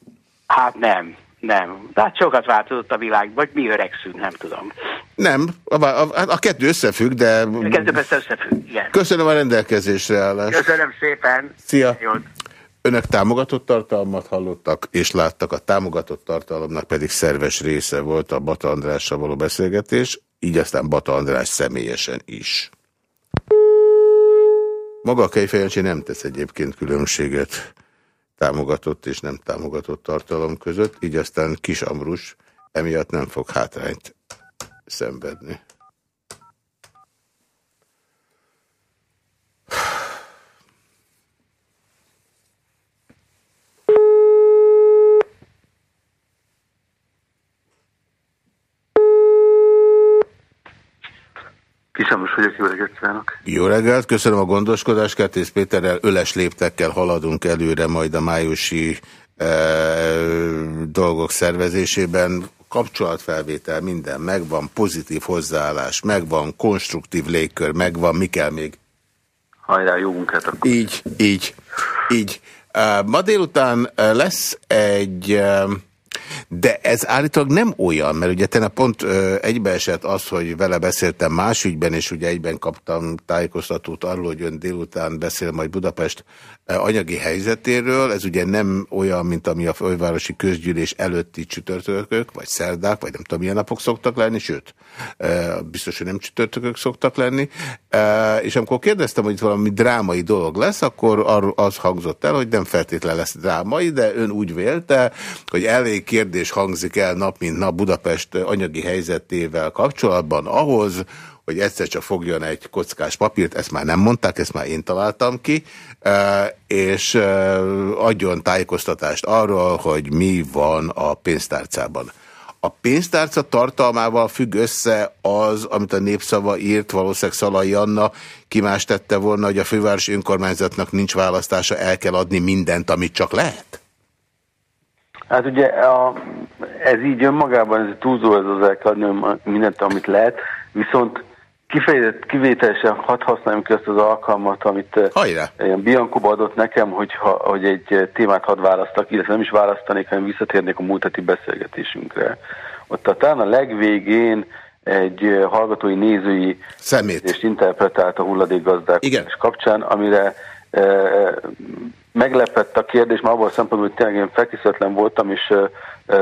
Hát nem. Nem. De hát sokat változott a világ, vagy mi öregszünk, nem tudom. Nem, a, a, a kettő összefügg, de... A kettő összefügg, igen. Köszönöm a rendelkezésre állást. Köszönöm szépen. Szia. Jót. Önök támogatott tartalmat hallottak, és láttak a támogatott tartalomnak pedig szerves része volt a Bata Andrással való beszélgetés, így aztán Bata András személyesen is. Maga a Kejfejancsi nem tesz egyébként különbséget támogatott és nem támogatott tartalom között, így aztán Kis Ambrus emiatt nem fog hátrányt szenvedni. Kisamos vagyok, jó reggelt kívánok. Jó reggelt, köszönöm a gondoskodást, Kertész Péterrel öles léptekkel haladunk előre majd a májusi e, dolgok szervezésében. Kapcsolatfelvétel, minden megvan, pozitív hozzáállás, megvan, konstruktív légkör, megvan, mi kell még? Hajrá, jó munkát akkor. Így, így, így. E, ma délután lesz egy... De ez állítólag nem olyan, mert ugye tenne pont egybeesett az, hogy vele beszéltem más ügyben, és ugye egyben kaptam tájékoztatót arról, hogy ön délután beszél majd Budapest anyagi helyzetéről. Ez ugye nem olyan, mint ami a fővárosi közgyűlés előtti csütörtökök, vagy szerdák, vagy nem tudom, milyen napok szoktak lenni, sőt, biztos, hogy nem csütörtökök szoktak lenni. És amikor kérdeztem, hogy itt valami drámai dolog lesz, akkor az hangzott el, hogy nem feltétlenül lesz drámai, de ön úgy vélte, hogy elég kérdés hangzik el nap mint nap Budapest anyagi helyzetével kapcsolatban ahhoz, hogy egyszer csak fogjon egy kockás papírt, ezt már nem mondták, ezt már én találtam ki, és adjon tájékoztatást arról, hogy mi van a pénztárcában. A pénztárca tartalmával függ össze az, amit a népszava írt, valószínűleg Szalai Anna, ki tette volna, hogy a fővárosi önkormányzatnak nincs választása, el kell adni mindent, amit csak lehet? Hát ugye a, ez így önmagában, ez túlzó ez az el kell adni mindent, amit lehet, viszont kifejezett, kivételesen hadd használjam ki azt az alkalmat, amit Hajrá. ilyen Bianco adott nekem, hogy, ha, hogy egy témát hadd választak, illetve nem is választanék, hanem visszatérnék a múltati beszélgetésünkre. Ott talán a legvégén egy hallgatói nézői Szemét. és interpretált a hulladékgazdálkodás kapcsán, amire meglepett a kérdés, már abban a szempontból, hogy tényleg én felkészületlen voltam, és e,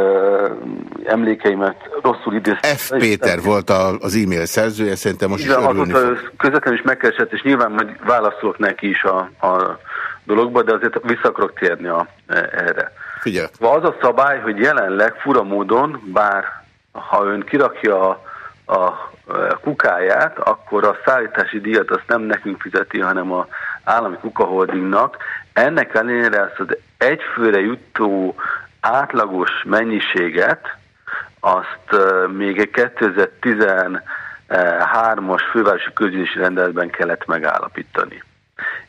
emlékeimet rosszul idéztem. F. Péter volt a, az e-mail szerzője, szerintem most Igen, is örülni fog. Közvetlenül is megkeresett, és nyilván majd válaszolok neki is a, a dologba, de azért vissza akarok térni a, erre. Figyelj. Az a szabály, hogy jelenleg fura módon, bár ha ön kirakja a, a kukáját, akkor a szállítási díjat azt nem nekünk fizeti, hanem a állami kukaholdingnak. Ennek ellenére ezt az egyfőre jutó átlagos mennyiséget, azt még egy 2013-as fővárosi közgyűlési rendeletben kellett megállapítani.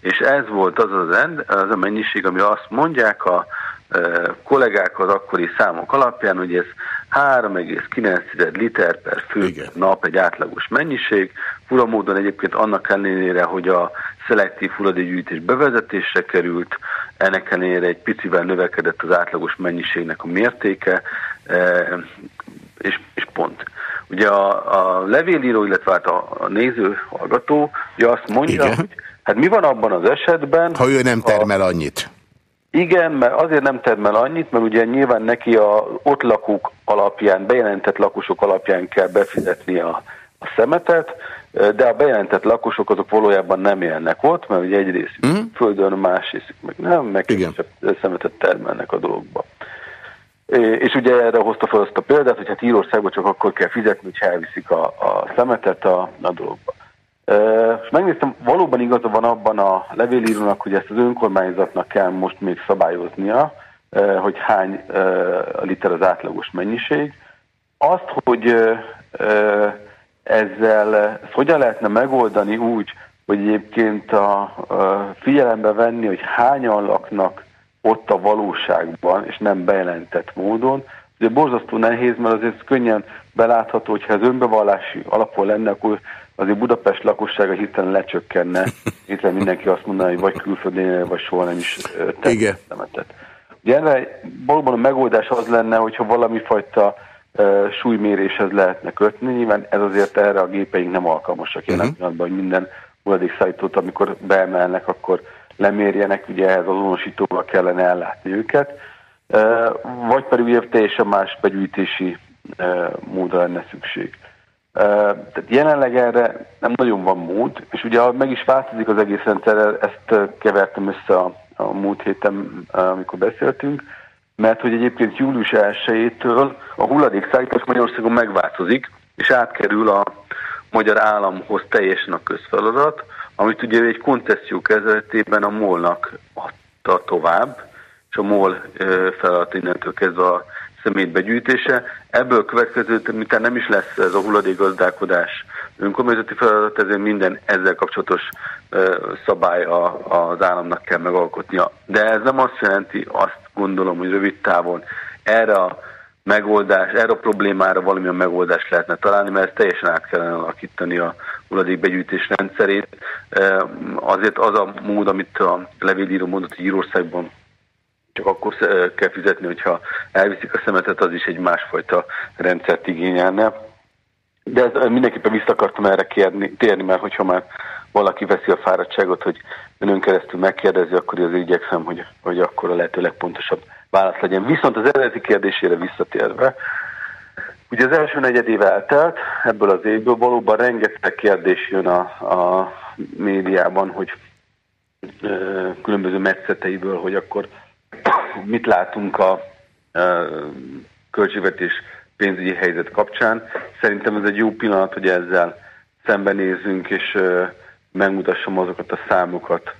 És ez volt az az, rend, az a mennyiség, ami azt mondják a kollégák az akkori számok alapján, hogy ez 3,9 liter per fő Igen. nap egy átlagos mennyiség. Fura módon egyébként annak ellenére, hogy a szelektív hulladékgyűjtés bevezetésre került, ennek ellenére egy picivel növekedett az átlagos mennyiségnek a mértéke, és, és pont. Ugye a, a levélíró, illetve hát a, a néző, hallgató, ugye azt mondja, Igen. hogy hát mi van abban az esetben, Ha ő nem termel annyit. Igen, mert azért nem termel annyit, mert ugye nyilván neki a ott lakók alapján, bejelentett lakosok alapján kell befizetni a, a szemetet, de a bejelentett lakosok azok valójában nem élnek ott, mert ugye egyrészt Mhm. földön, másrészt meg nem, meg szemetet termelnek a dologba. És ugye erre hozta fel azt a példát, hogy hát Írországban csak akkor kell fizetni, hogyha elviszik a, a szemetet a, a dologba. És megnéztem, valóban igaza van abban a levélírónak, hogy ezt az önkormányzatnak kell most még szabályoznia, hogy hány liter az átlagos mennyiség. Azt, hogy ezzel ezt hogyan lehetne megoldani úgy, hogy egyébként a, a figyelembe venni, hogy hányan laknak ott a valóságban, és nem bejelentett módon. Ugye borzasztó nehéz, mert azért könnyen belátható, hogyha ez önbevallási alapon lenne, akkor azért Budapest lakossága hirtelen lecsökkenne, hiszen mindenki azt mondaná, hogy vagy külföldén, vagy soha nem is tett szemetet. Ugye erre valóban a megoldás az lenne, hogyha valami fajta uh, súlyméréshez lehetne kötni. Nyilván ez azért erre a gépeink nem alkalmasak jelen Mhm. pillanatban, hogy minden hulladékszállítót, amikor beemelnek, akkor lemérjenek, ugye ehhez azonosítóval kellene ellátni őket. Uh, vagy pedig ugye teljesen más begyűjtési uh, módra lenne szükség. Tehát jelenleg erre nem nagyon van mód, és ugye meg is változik az egész rendszer, ezt kevertem össze a, a múlt héten, amikor beszéltünk, mert hogy egyébként július 1-től a hulladékszállítás Magyarországon megváltozik, és átkerül a magyar államhoz teljesen a közfeladat, amit ugye egy koncesszió kezeletében a MOL-nak adta tovább, és a MOL feladat innentől kezdve a szemétbegyűjtése. Ebből következő, miután nem is lesz ez a hulladékgazdálkodás önkormányzati feladat, ezért minden ezzel kapcsolatos szabály a, az államnak kell megalkotnia. De ez nem azt jelenti, azt gondolom, hogy rövid távon erre a megoldás, erre a problémára valamilyen megoldást lehetne találni, mert teljesen át kellene alakítani a hulladékbegyűjtés rendszerét. Azért az a mód, amit a levélíró mondott, hogy Írországban csak akkor sz- kell fizetni, hogyha elviszik a szemetet, az is egy másfajta rendszert igényelne. De ez, mindenképpen vissza akartam erre kérni, térni, mert hogyha már valaki veszi a fáradtságot, hogy önön keresztül megkérdezi, akkor azért igyekszem, hogy, hogy akkor a lehető legpontosabb válasz legyen. Viszont az eredeti kérdésére visszatérve, ugye az első negyed év eltelt, ebből az évből valóban rengeteg kérdés jön a, a médiában, hogy ö, különböző metszeteiből, hogy akkor mit látunk a költségvetés pénzügyi helyzet kapcsán. Szerintem ez egy jó pillanat, hogy ezzel szembenézzünk, és megmutassam azokat a számokat,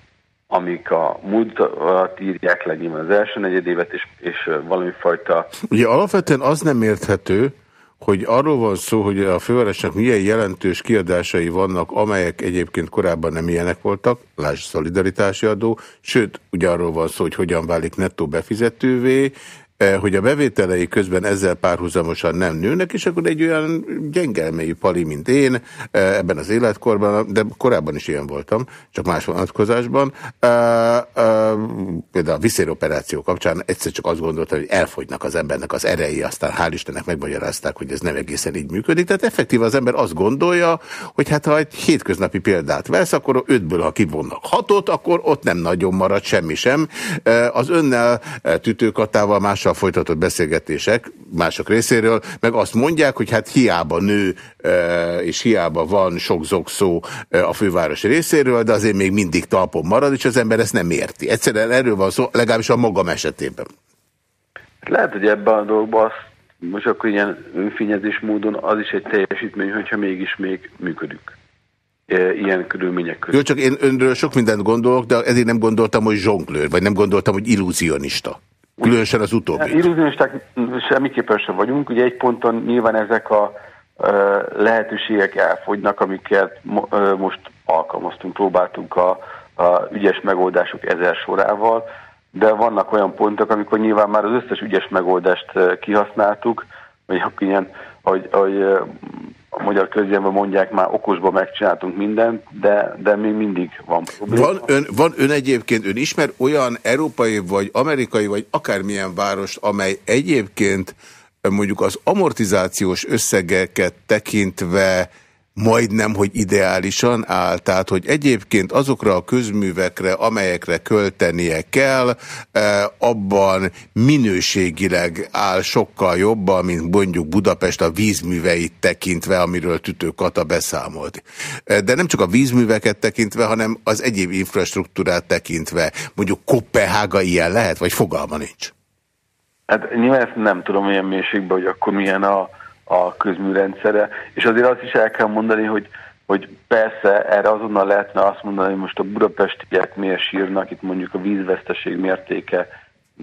amik a múltat írják le nyilván az első negyedévet, és, és valami fajta Ugye alapvetően az nem érthető, hogy arról van szó, hogy a fővárosnak milyen jelentős kiadásai vannak, amelyek egyébként korábban nem ilyenek voltak, lásd szolidaritási adó, sőt, ugye arról van szó, hogy hogyan válik nettó befizetővé, hogy a bevételei közben ezzel párhuzamosan nem nőnek, és akkor egy olyan gyengelmei pali, mint én ebben az életkorban, de korábban is ilyen voltam, csak más vonatkozásban. Például a viszéroperáció kapcsán egyszer csak azt gondoltam, hogy elfogynak az embernek az erei, aztán hál' Istennek megmagyarázták, hogy ez nem egészen így működik. Tehát effektív az ember azt gondolja, hogy hát ha egy hétköznapi példát vesz, akkor ötből, ha kivonnak hatot, akkor ott nem nagyon marad semmi sem. Az önnel tütőkatával mással folytatott beszélgetések mások részéről, meg azt mondják, hogy hát hiába nő és hiába van sok zokszó a főváros részéről, de azért még mindig talpon marad, és az ember ezt nem érti. Egyszerűen erről van szó, legalábbis a magam esetében. Lehet, hogy ebben a dolgban azt most akkor ilyen önfényezés módon az is egy teljesítmény, hogyha mégis még működünk. Ilyen körülmények között. Jó, csak én önről sok mindent gondolok, de ezért nem gondoltam, hogy zsonglőr, vagy nem gondoltam, hogy illúzionista. Különösen az utóbbi. Illúzionisták semmiképpen sem vagyunk. Ugye egy ponton nyilván ezek a lehetőségek elfogynak, amiket most alkalmaztunk, próbáltunk a, a ügyes megoldások ezer sorával, de vannak olyan pontok, amikor nyilván már az összes ügyes megoldást kihasználtuk, vagy ilyen, hogy, hogy a magyar közjemben mondják, már okosba megcsináltunk mindent, de, de még mindig van probléma. Van ön, van ön egyébként, ön ismer olyan európai, vagy amerikai, vagy akármilyen várost, amely egyébként mondjuk az amortizációs összegeket tekintve majdnem, hogy ideálisan áll. Tehát, hogy egyébként azokra a közművekre, amelyekre költenie kell, e, abban minőségileg áll sokkal jobban, mint mondjuk Budapest a vízműveit tekintve, amiről Tütő Kata beszámolt. E, de nem csak a vízműveket tekintve, hanem az egyéb infrastruktúrát tekintve. Mondjuk Kopenhága ilyen lehet, vagy fogalma nincs? Hát nyilván ezt nem tudom olyan mélységben, hogy akkor milyen a a közműrendszere, és azért azt is el kell mondani, hogy, hogy persze erre azonnal lehetne azt mondani, hogy most a budapestiek miért sírnak, itt mondjuk a vízveszteség mértéke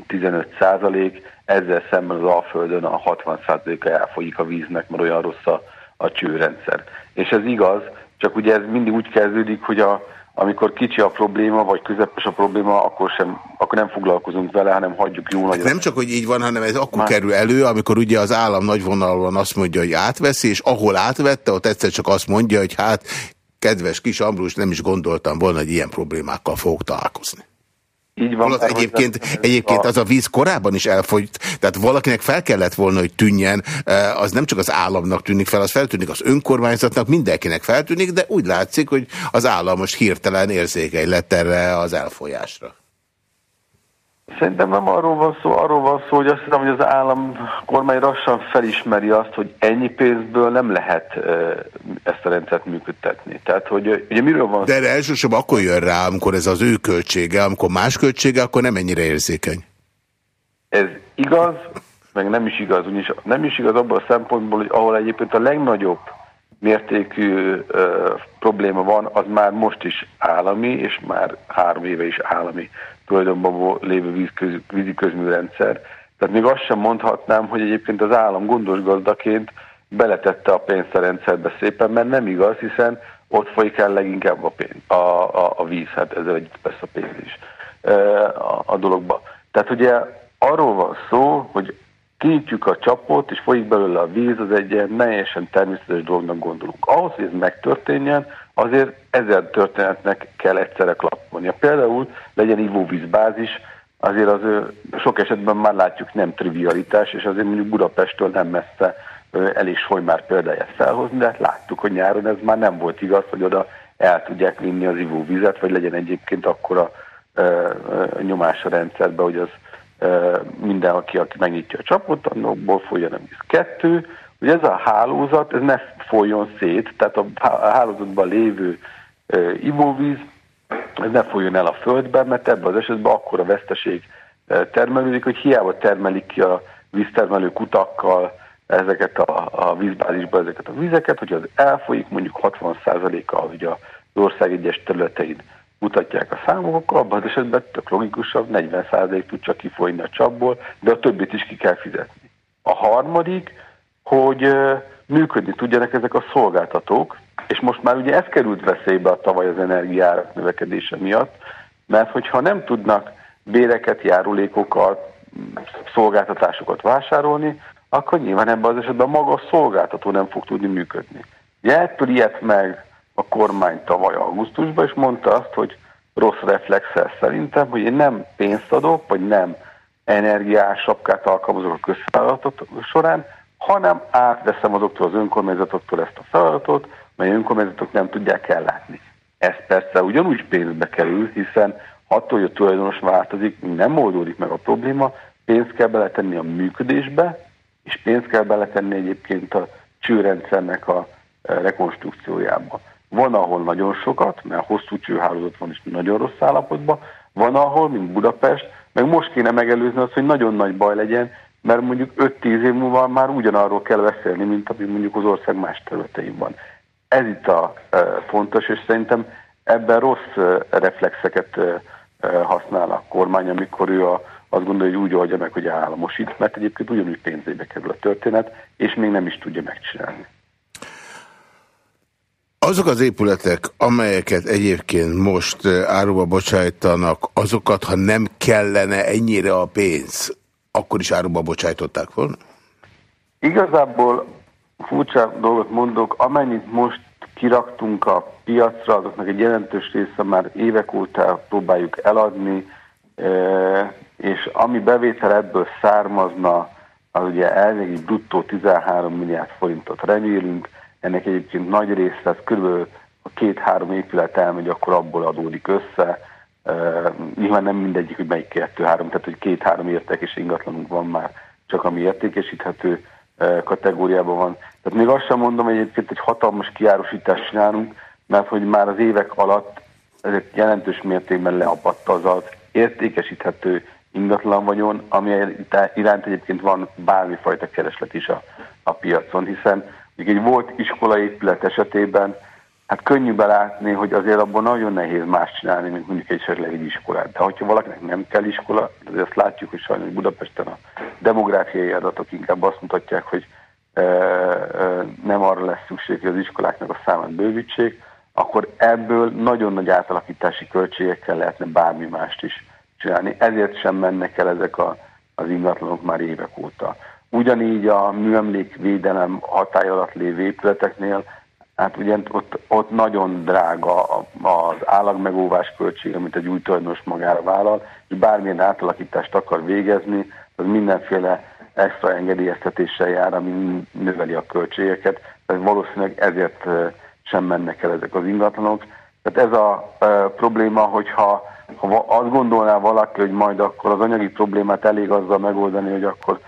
15 százalék, ezzel szemben az Alföldön a 60 százaléka elfolyik a víznek, mert olyan rossz a, a csőrendszer. És ez igaz, csak ugye ez mindig úgy kezdődik, hogy a, amikor kicsi a probléma, vagy közepes a probléma, akkor, sem, akkor nem foglalkozunk vele, hanem hagyjuk jó nagyra. Nem csak, hogy így van, hanem ez akkor Már... kerül elő, amikor ugye az állam nagyvonalban azt mondja, hogy átveszi, és ahol átvette, ott egyszer csak azt mondja, hogy hát, kedves kis Ambrus, nem is gondoltam volna, hogy ilyen problémákkal fogok találkozni. Így van. Holott egyébként, egyébként az a víz korábban is elfogyt, tehát valakinek fel kellett volna, hogy tűnjen, eh, az nem csak az államnak tűnik fel, az feltűnik az önkormányzatnak, mindenkinek feltűnik, de úgy látszik, hogy az állam most hirtelen érzékeny lett erre az elfolyásra. Szerintem nem arról van szó, arról van szó, hogy azt hiszem, hogy az állam kormány lassan felismeri azt, hogy ennyi pénzből nem lehet ezt a rendszert működtetni. Tehát, hogy ugye miről van De erre elsősorban akkor jön rá, amikor ez az ő költsége, amikor más költsége, akkor nem ennyire érzékeny. Ez igaz, meg nem is igaz. Ugyanis nem is igaz abban a szempontból, hogy ahol egyébként a legnagyobb mértékű ö, probléma van, az már most is állami, és már három éve is állami tulajdonban lévő vízköz, vízi közműrendszer. Tehát még azt sem mondhatnám, hogy egyébként az állam gondos gazdaként beletette a pénzt a rendszerbe szépen, mert nem igaz, hiszen ott folyik el leginkább a, pénz, a, a, a víz, hát ezzel együtt persze a pénz is a, a dologba. Tehát ugye arról van szó, hogy kinyitjuk a csapot, és folyik belőle a víz, az egy ilyen teljesen természetes dolognak gondolunk. Ahhoz, hogy ez megtörténjen, azért ezer történetnek kell egyszerre klappolnia. Például legyen ivóvízbázis, azért az sok esetben már látjuk nem trivialitás, és azért mondjuk Budapesttől nem messze elég soly már példáját felhozni, de láttuk, hogy nyáron ez már nem volt igaz, hogy oda el tudják vinni az ivóvizet, vagy legyen egyébként akkora nyomás a rendszerbe, hogy az mindenki, aki megnyitja a csapot, annokból folyjon a víz. Kettő, hogy ez a hálózat, ez ne folyjon szét, tehát a hálózatban lévő ivóvíz, ez ne folyjon el a földbe, mert ebben az esetben akkor a veszteség termelődik, hogy hiába termelik ki a víztermelő kutakkal ezeket a, a vízbázisba ezeket a vizeket, hogy az elfolyik, mondjuk 60%-a hogy az ország egyes területein mutatják a számok, abban az esetben tök logikusabb, 40% tud csak kifolyni a csapból, de a többit is ki kell fizetni. A harmadik, hogy működni tudjanak ezek a szolgáltatók, és most már ugye ez került veszélybe a tavaly az energiárak növekedése miatt, mert hogyha nem tudnak béreket, járulékokat, szolgáltatásokat vásárolni, akkor nyilván ebben az esetben maga a szolgáltató nem fog tudni működni. Ugye ettől ilyet meg a kormány tavaly augusztusban, és mondta azt, hogy rossz reflexel szerintem, hogy én nem pénzt adok, vagy nem energiás sapkát alkalmazok a közfeladatot során, hanem átveszem azoktól az önkormányzatoktól ezt a feladatot, mely önkormányzatok nem tudják ellátni. Ez persze ugyanúgy pénzbe kerül, hiszen attól, hogy a tulajdonos változik, nem oldódik meg a probléma, pénzt kell beletenni a működésbe, és pénzt kell beletenni egyébként a csőrendszernek a e, rekonstrukciójába. Van, ahol nagyon sokat, mert hosszú csőhálózat van és nagyon rossz állapotban, van, ahol, mint Budapest, meg most kéne megelőzni azt, hogy nagyon nagy baj legyen, mert mondjuk 5-10 év múlva már ugyanarról kell beszélni, mint ami mondjuk az ország más területein van. Ez itt a fontos, és szerintem ebben rossz reflexeket használ a kormány, amikor ő a azt gondolja, hogy úgy oldja meg, hogy államosít, mert egyébként ugyanúgy pénzébe kerül a történet, és még nem is tudja megcsinálni. Azok az épületek, amelyeket egyébként most áruba bocsájtanak, azokat, ha nem kellene ennyire a pénz, akkor is áruba bocsájtották volna? Igazából furcsa dolgot mondok, amennyit most kiraktunk a piacra, azoknak egy jelentős része már évek óta próbáljuk eladni, és ami bevétel ebből származna, az ugye elég bruttó 13 milliárd forintot remélünk, ennek egyébként nagy része, az kb. a két-három épület elmegy, akkor abból adódik össze. Nyilván nem mindegyik, hogy melyik kettő-három, tehát hogy két-három értékes ingatlanunk van már, csak ami értékesíthető kategóriában van. Tehát még azt sem mondom, hogy egyébként egy hatalmas kiárosítást csinálunk, mert hogy már az évek alatt ezek jelentős mértékben leapadt az az értékesíthető ingatlan vagyon, ami iránt egyébként van bármifajta kereslet is a, a piacon, hiszen egy volt iskolaépület esetében, hát könnyű belátni, hogy azért abban nagyon nehéz más csinálni, mint mondjuk esetleg egy iskolát. De hogyha valakinek nem kell iskola, azért azt látjuk, hogy sajnos Budapesten a demográfiai adatok inkább azt mutatják, hogy e, e, nem arra lesz szükség, hogy az iskoláknak a számát bővítsék, akkor ebből nagyon nagy átalakítási költségekkel lehetne bármi mást is csinálni. Ezért sem mennek el ezek a, az ingatlanok már évek óta. Ugyanígy a műemlékvédelem hatály alatt lévő épületeknél, hát ugye ott, ott nagyon drága az állagmegóvás költsége, amit egy új tulajdonos magára vállal, és bármilyen átalakítást akar végezni, az mindenféle extra engedélyeztetéssel jár, ami növeli a költségeket, tehát valószínűleg ezért sem mennek el ezek az ingatlanok. Tehát ez a e, probléma, hogyha ha azt gondolná valaki, hogy majd akkor az anyagi problémát elég azzal megoldani, hogy akkor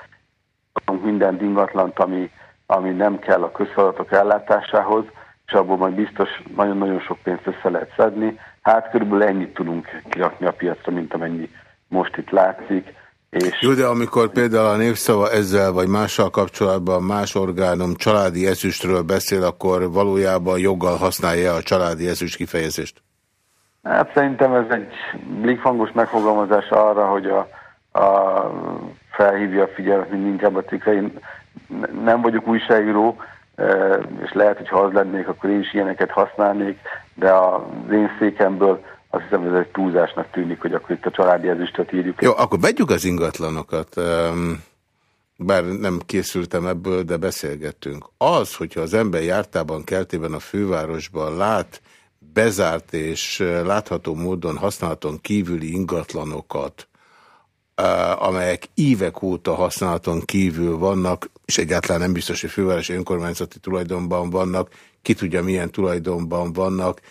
minden ingatlant, ami, ami nem kell a közfeladatok ellátásához, és abból majd biztos nagyon-nagyon sok pénzt össze lehet szedni. Hát körülbelül ennyit tudunk kirakni a piacra, mint amennyi most itt látszik. És... Jó, de amikor például a népszava ezzel vagy mással kapcsolatban más orgánum családi ezüstről beszél, akkor valójában joggal használja a családi ezüst kifejezést? Hát szerintem ez egy blikfangos megfogalmazás arra, hogy a, a felhívja a figyelmet, mint inkább a cikkre. Én nem vagyok újságíró, e, és lehet, hogy ha az lennék, akkor én is ilyeneket használnék, de az én székemből azt hiszem, ez egy túlzásnak tűnik, hogy akkor itt a családi ezüstöt írjuk. Jó, akkor vegyük az ingatlanokat. Bár nem készültem ebből, de beszélgettünk. Az, hogyha az ember jártában, keltében a fővárosban lát bezárt és látható módon használaton kívüli ingatlanokat, amelyek évek óta használaton kívül vannak, és egyáltalán nem biztos, hogy fővárosi önkormányzati tulajdonban vannak, ki tudja milyen tulajdonban vannak.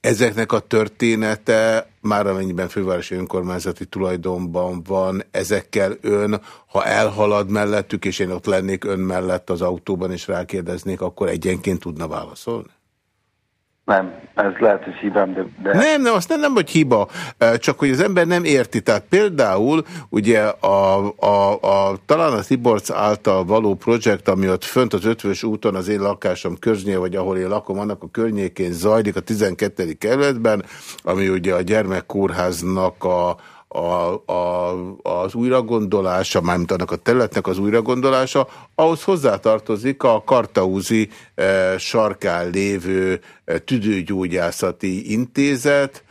Ezeknek a története, már amennyiben fővárosi önkormányzati tulajdonban van, ezekkel ön, ha elhalad mellettük, és én ott lennék ön mellett az autóban, és rákérdeznék, akkor egyenként tudna válaszolni? Nem, ez lehet, hogy hibám, de... de... Nem, nem, azt nem, nem, hogy hiba, csak hogy az ember nem érti. Tehát például ugye a, a, a, talán a Tiborc által való projekt, ami ott fönt az ötvös úton az én lakásom környéke, vagy ahol én lakom, annak a környékén zajlik a 12. kerületben, ami ugye a gyermekkórháznak a, a, a, az újragondolása, mármint annak a területnek az újragondolása, ahhoz hozzátartozik a Kartaúzi e, sarkán lévő e, tüdőgyógyászati intézet,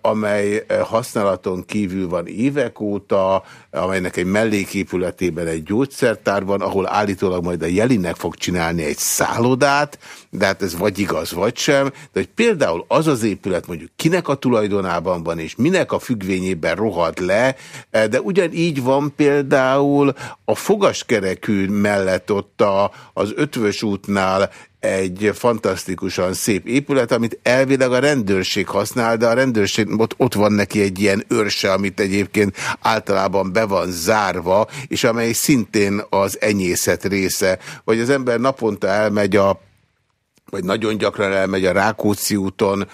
amely használaton kívül van évek óta, amelynek egy melléképületében egy gyógyszertár van, ahol állítólag majd a Jelinek fog csinálni egy szállodát, de hát ez vagy igaz, vagy sem, de hogy például az az épület mondjuk kinek a tulajdonában van, és minek a függvényében rohad le, de ugyanígy van például a fogaskerekű mellett ott a, az ötvös útnál egy fantasztikusan szép épület, amit elvileg a rendőrség használ, de a rendőrség ott, ott van neki egy ilyen őrse, amit egyébként általában be van zárva, és amely szintén az enyészet része. Vagy az ember naponta elmegy a vagy nagyon gyakran elmegy a Rákóczi úton,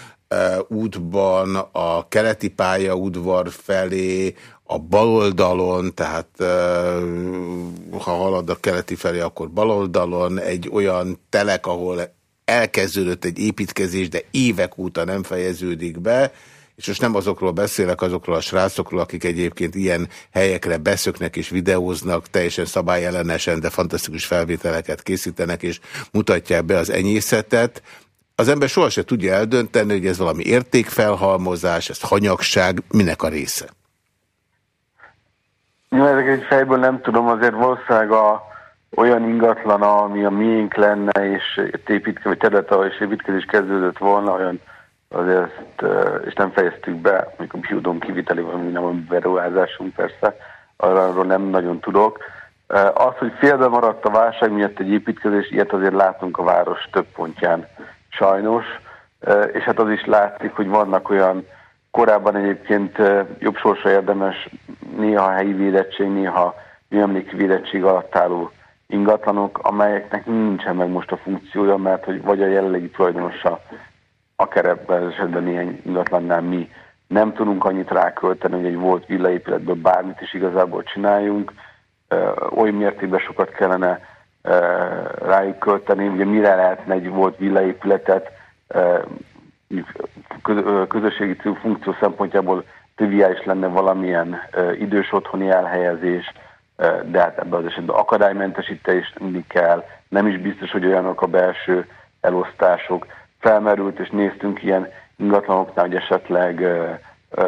útban, a keleti pályaudvar felé, a baloldalon, tehát ha halad a keleti felé, akkor baloldalon egy olyan telek, ahol elkezdődött egy építkezés, de évek óta nem fejeződik be, és most nem azokról beszélek, azokról a srácokról, akik egyébként ilyen helyekre beszöknek és videóznak, teljesen szabályellenesen, de fantasztikus felvételeket készítenek, és mutatják be az enyészetet. Az ember sohasem tudja eldönteni, hogy ez valami értékfelhalmozás, ez hanyagság, minek a része. Ja, ezek egy fejből nem tudom, azért valószínűleg a, olyan ingatlan, ami a miénk lenne, és építkezés, vagy terület, ahol is építkezés kezdődött volna, olyan azért, és nem fejeztük be, amikor biodom kiviteli valami nem a beruházásunk persze, arról nem nagyon tudok. Az, hogy félbe maradt a válság miatt egy építkezés, ilyet azért látunk a város több pontján sajnos, és hát az is látszik, hogy vannak olyan korábban egyébként jobb sorsa érdemes, néha helyi védettség, néha műemléki védettség alatt álló ingatlanok, amelyeknek nincsen meg most a funkciója, mert hogy vagy a jelenlegi tulajdonosa, akár ebben az esetben ilyen ingatlannál mi nem tudunk annyit rákölteni, hogy egy volt villaépületből bármit is igazából csináljunk, oly mértékben sokat kellene rájuk költeni, ugye mire lehetne egy volt villaépületet közösségi funkció szempontjából triviális lenne valamilyen idős otthoni elhelyezés, de hát ebben az esetben akadálymentesítés mindig kell, nem is biztos, hogy olyanok a belső elosztások. Felmerült, és néztünk ilyen ingatlanoknál, hogy esetleg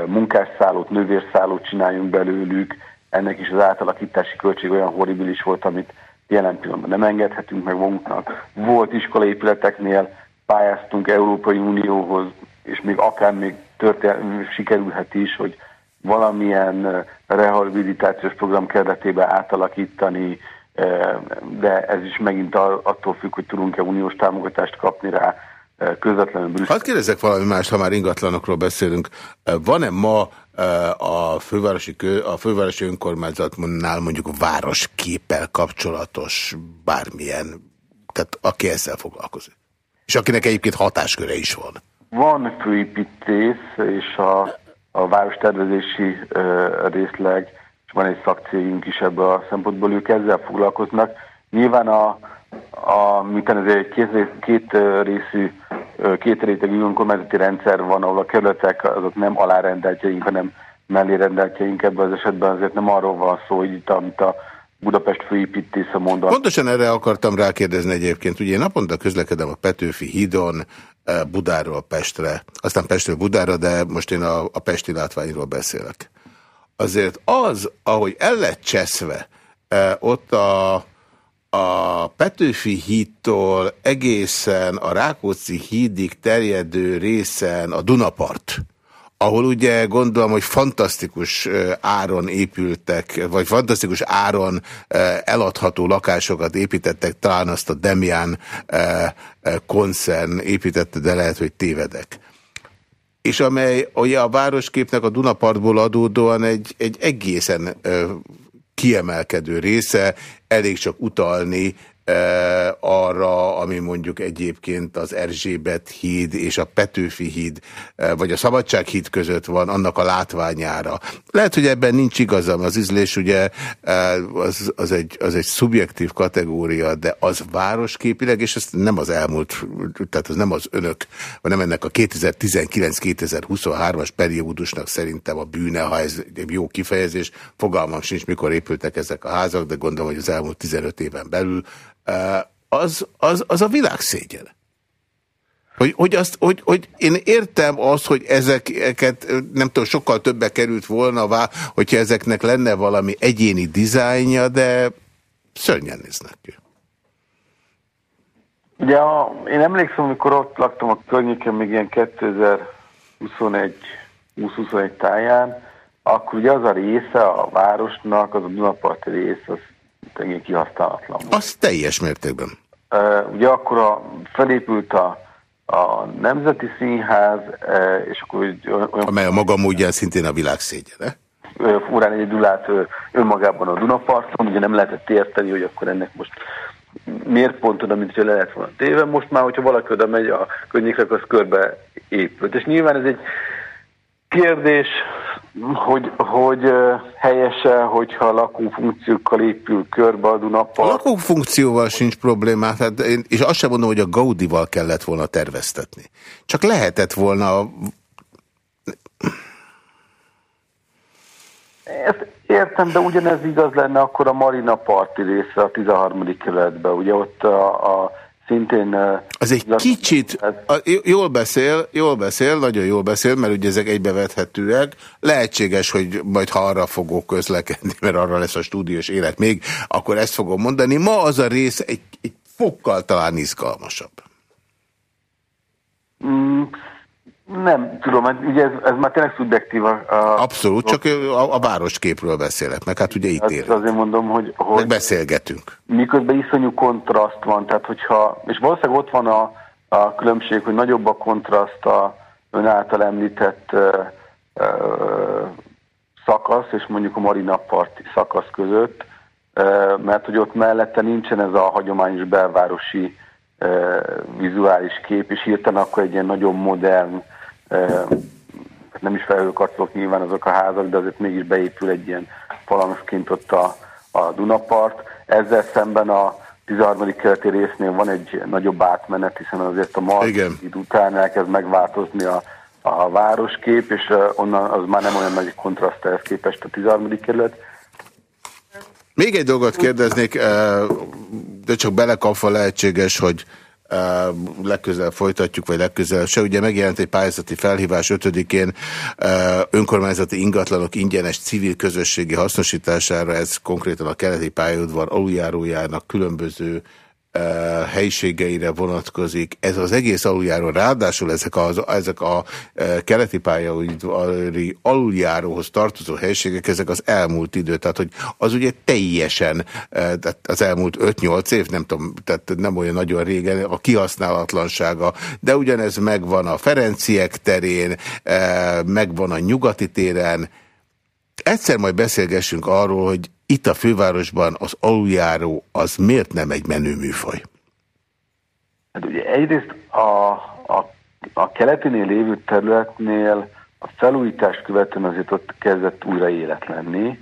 munkásszállót, nővérszállót csináljunk belőlük, ennek is az átalakítási költség olyan horribilis volt, amit jelen pillanatban nem engedhetünk meg magunknak. Volt iskolaépületeknél, pályáztunk Európai Unióhoz, és még akár még sikerülhet is, hogy valamilyen rehabilitációs program keretében átalakítani, de ez is megint attól függ, hogy tudunk-e uniós támogatást kapni rá közvetlenül Brüsszel. Hadd kérdezek valami mást, ha már ingatlanokról beszélünk. Van-e ma a fővárosi, a fővárosi önkormányzatnál mondjuk városképpel kapcsolatos bármilyen, tehát aki ezzel foglalkozik? És akinek egyébként hatásköre is van. Van főépítész, és a, a várostervezési uh, részleg, és van egy szakcégünk is ebből a szempontból, ők ezzel foglalkoznak. Nyilván a, a miután ez egy két, két részű, két rétegű önkormányzati rendszer van, ahol a kerületek azok nem alárendeltjeink, hanem mellérendeltjeink ebben az esetben azért nem arról van szó, hogy itt, amit a Budapest főépítésze mondat. Pontosan erre akartam rákérdezni egyébként. Ugye én naponta közlekedem a Petőfi hídon, eh, Budáról Pestre, aztán Pestről Budára, de most én a, a Pesti látványról beszélek. Azért az, ahogy el lett cseszve, eh, ott a, a Petőfi hídtól egészen a Rákóczi hídig terjedő részen a Dunapart, ahol ugye gondolom, hogy fantasztikus áron épültek, vagy fantasztikus áron eladható lakásokat építettek, talán azt a Demian koncern építette, de lehet, hogy tévedek. És amely ugye a városképnek a Dunapartból adódóan egy, egy egészen kiemelkedő része, elég csak utalni arra, ami mondjuk egyébként az Erzsébet híd és a Petőfi híd, vagy a Szabadság híd között van, annak a látványára. Lehet, hogy ebben nincs igazam, az ízlés ugye az, az, egy, az egy szubjektív kategória, de az városképileg, és ez nem az elmúlt, tehát az nem az önök, vagy nem ennek a 2019-2023-as periódusnak szerintem a bűne, ha ez egy jó kifejezés, fogalmam sincs, mikor épültek ezek a házak, de gondolom, hogy az elmúlt 15 éven belül az, az, az a világ szégyen. Hogy, hogy, azt, hogy, hogy én értem azt, hogy ezeket, nem tudom, sokkal többe került volna, hogyha ezeknek lenne valami egyéni dizájnja, de szörnyen néznek ki. Ugye a, én emlékszem, amikor ott laktam a környéken, még ilyen 2021 2021 táján, akkor ugye az a része a városnak, az a Dunaparti rész, az teljesen kihasználatlan. Az teljes mértékben. Ugye akkor a, felépült a, a Nemzeti Színház, és akkor olyan... Amely a maga módján szintén a világ szégyene. Furán egyedül állt önmagában a Dunaparton, ugye nem lehetett érteni, hogy akkor ennek most miért pont oda, mint hogy le lehet volna téve. Most már, hogyha valaki oda megy a környékre, az körbe épült. És nyilván ez egy kérdés, hogy, hogy helyese, hogyha lakófunkciókkal épül körbe a Dunapark. A lakófunkcióval sincs problémá, hát én, és azt sem mondom, hogy a Gaudival kellett volna terveztetni. Csak lehetett volna... Ezt értem, de ugyanez igaz lenne akkor a Marina Parti részre a 13. kerületben. Ugye ott a, a szintén... Az egy kicsit, jól beszél, jól beszél, nagyon jól beszél, mert ugye ezek egybevethetőek. Lehetséges, hogy majd ha arra fogok közlekedni, mert arra lesz a stúdiós élet még, akkor ezt fogom mondani. Ma az a rész egy, egy fokkal talán izgalmasabb. Mm, nem tudom, hát ugye ez, ez már tényleg szubjektív. A, a, Abszolút, csak a, a városképről beszélek, meg hát ugye itt hát ér. Azért mondom, hogy, hogy... Meg beszélgetünk. Miközben iszonyú kontraszt van, tehát hogyha... És valószínűleg ott van a, a különbség, hogy nagyobb a kontraszt a ön által említett ö, ö, szakasz, és mondjuk a Marina parti szakasz között, ö, mert hogy ott mellette nincsen ez a hagyományos belvárosi vizuális kép, és hirtelen akkor egy ilyen nagyon modern nem is felhőkarcolók nyilván azok a házak, de azért mégis beépül egy ilyen falamosként ott a, a Dunapart. Ezzel szemben a 13. keleti résznél van egy nagyobb átmenet, hiszen azért a Margit után elkezd megváltozni a, a városkép, és onnan az már nem olyan nagy kontraszt ehhez képest a 13. kerület. Még egy dolgot kérdeznék, de csak belekapva lehetséges, hogy legközelebb folytatjuk, vagy legközelebb se. Ugye megjelent egy pályázati felhívás 5-én önkormányzati ingatlanok ingyenes civil közösségi hasznosítására, ez konkrétan a keleti pályaudvar aluljárójának különböző helyiségeire vonatkozik. Ez az egész aluljáró, ráadásul ezek, az, ezek a keleti pályaudvari aluljáróhoz tartozó helyiségek, ezek az elmúlt idő, tehát hogy az ugye teljesen az elmúlt 5-8 év, nem tudom, tehát nem olyan nagyon régen, a kihasználatlansága, de ugyanez megvan a Ferenciek terén, megvan a nyugati téren, Egyszer majd beszélgessünk arról, hogy itt a fővárosban az aluljáró az miért nem egy menő műfaj? Hát ugye egyrészt a, a, a keletinél lévő területnél a felújítást követően azért ott kezdett újra élet lenni.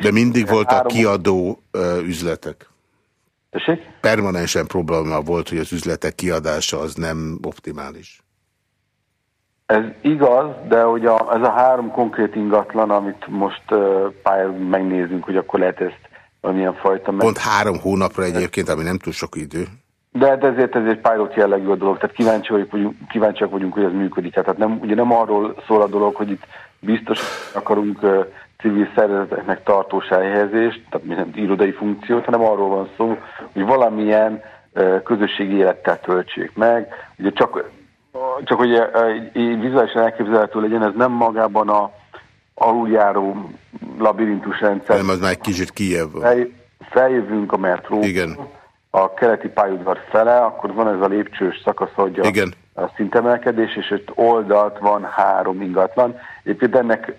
De mindig voltak három... kiadó üzletek? Tessék? Permanensen probléma volt, hogy az üzletek kiadása az nem optimális. Ez igaz, de hogy a, ez a három konkrét ingatlan, amit most uh, pályán megnézünk, hogy akkor lehet ezt valamilyen fajta... Pont három hónapra egyébként, ami nem túl sok idő. De, de ezért ez egy pilot jellegű a dolog, tehát kíváncsi vagyunk, kíváncsiak vagyunk, hogy ez működik. Tehát nem, ugye nem arról szól a dolog, hogy itt biztos akarunk uh, civil szervezeteknek tartós elhelyezést, tehát nem irodai funkciót, hanem arról van szó, hogy valamilyen közösségi élettel töltsék meg. Ugye csak csak hogy így vizuálisan elképzelhető legyen, ez nem magában a aluljáró labirintus rendszer. Nem, az már egy kicsit kijebb. Fel, feljövünk a metró. Igen. A keleti pályaudvar fele, akkor van ez a lépcsős szakasz, hogy a, Igen. a szintemelkedés, és ott oldalt van három ingatlan. Egyébként ennek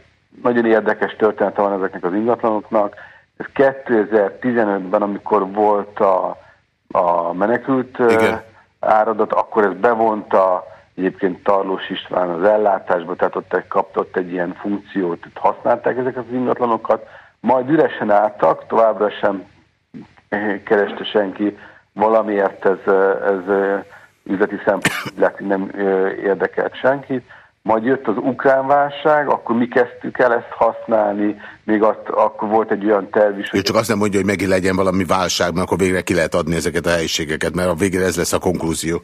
nagyon érdekes története van ezeknek az ingatlanoknak. Ez 2015-ben, amikor volt a, a menekült Igen. áradat, akkor ez bevonta Egyébként Tarlós István az ellátásba, tehát ott kaptott egy ilyen funkciót, ott használták ezeket az ingatlanokat, majd üresen álltak, továbbra sem kereste senki, valamiért ez, ez üzleti szempontból nem érdekelt senkit. Majd jött az ukrán válság, akkor mi kezdtük el ezt használni, még azt, akkor volt egy olyan terv is. Hogy... csak azt nem mondja, hogy megint legyen valami válság, mert akkor végre ki lehet adni ezeket a helyiségeket, mert a végre ez lesz a konklúzió.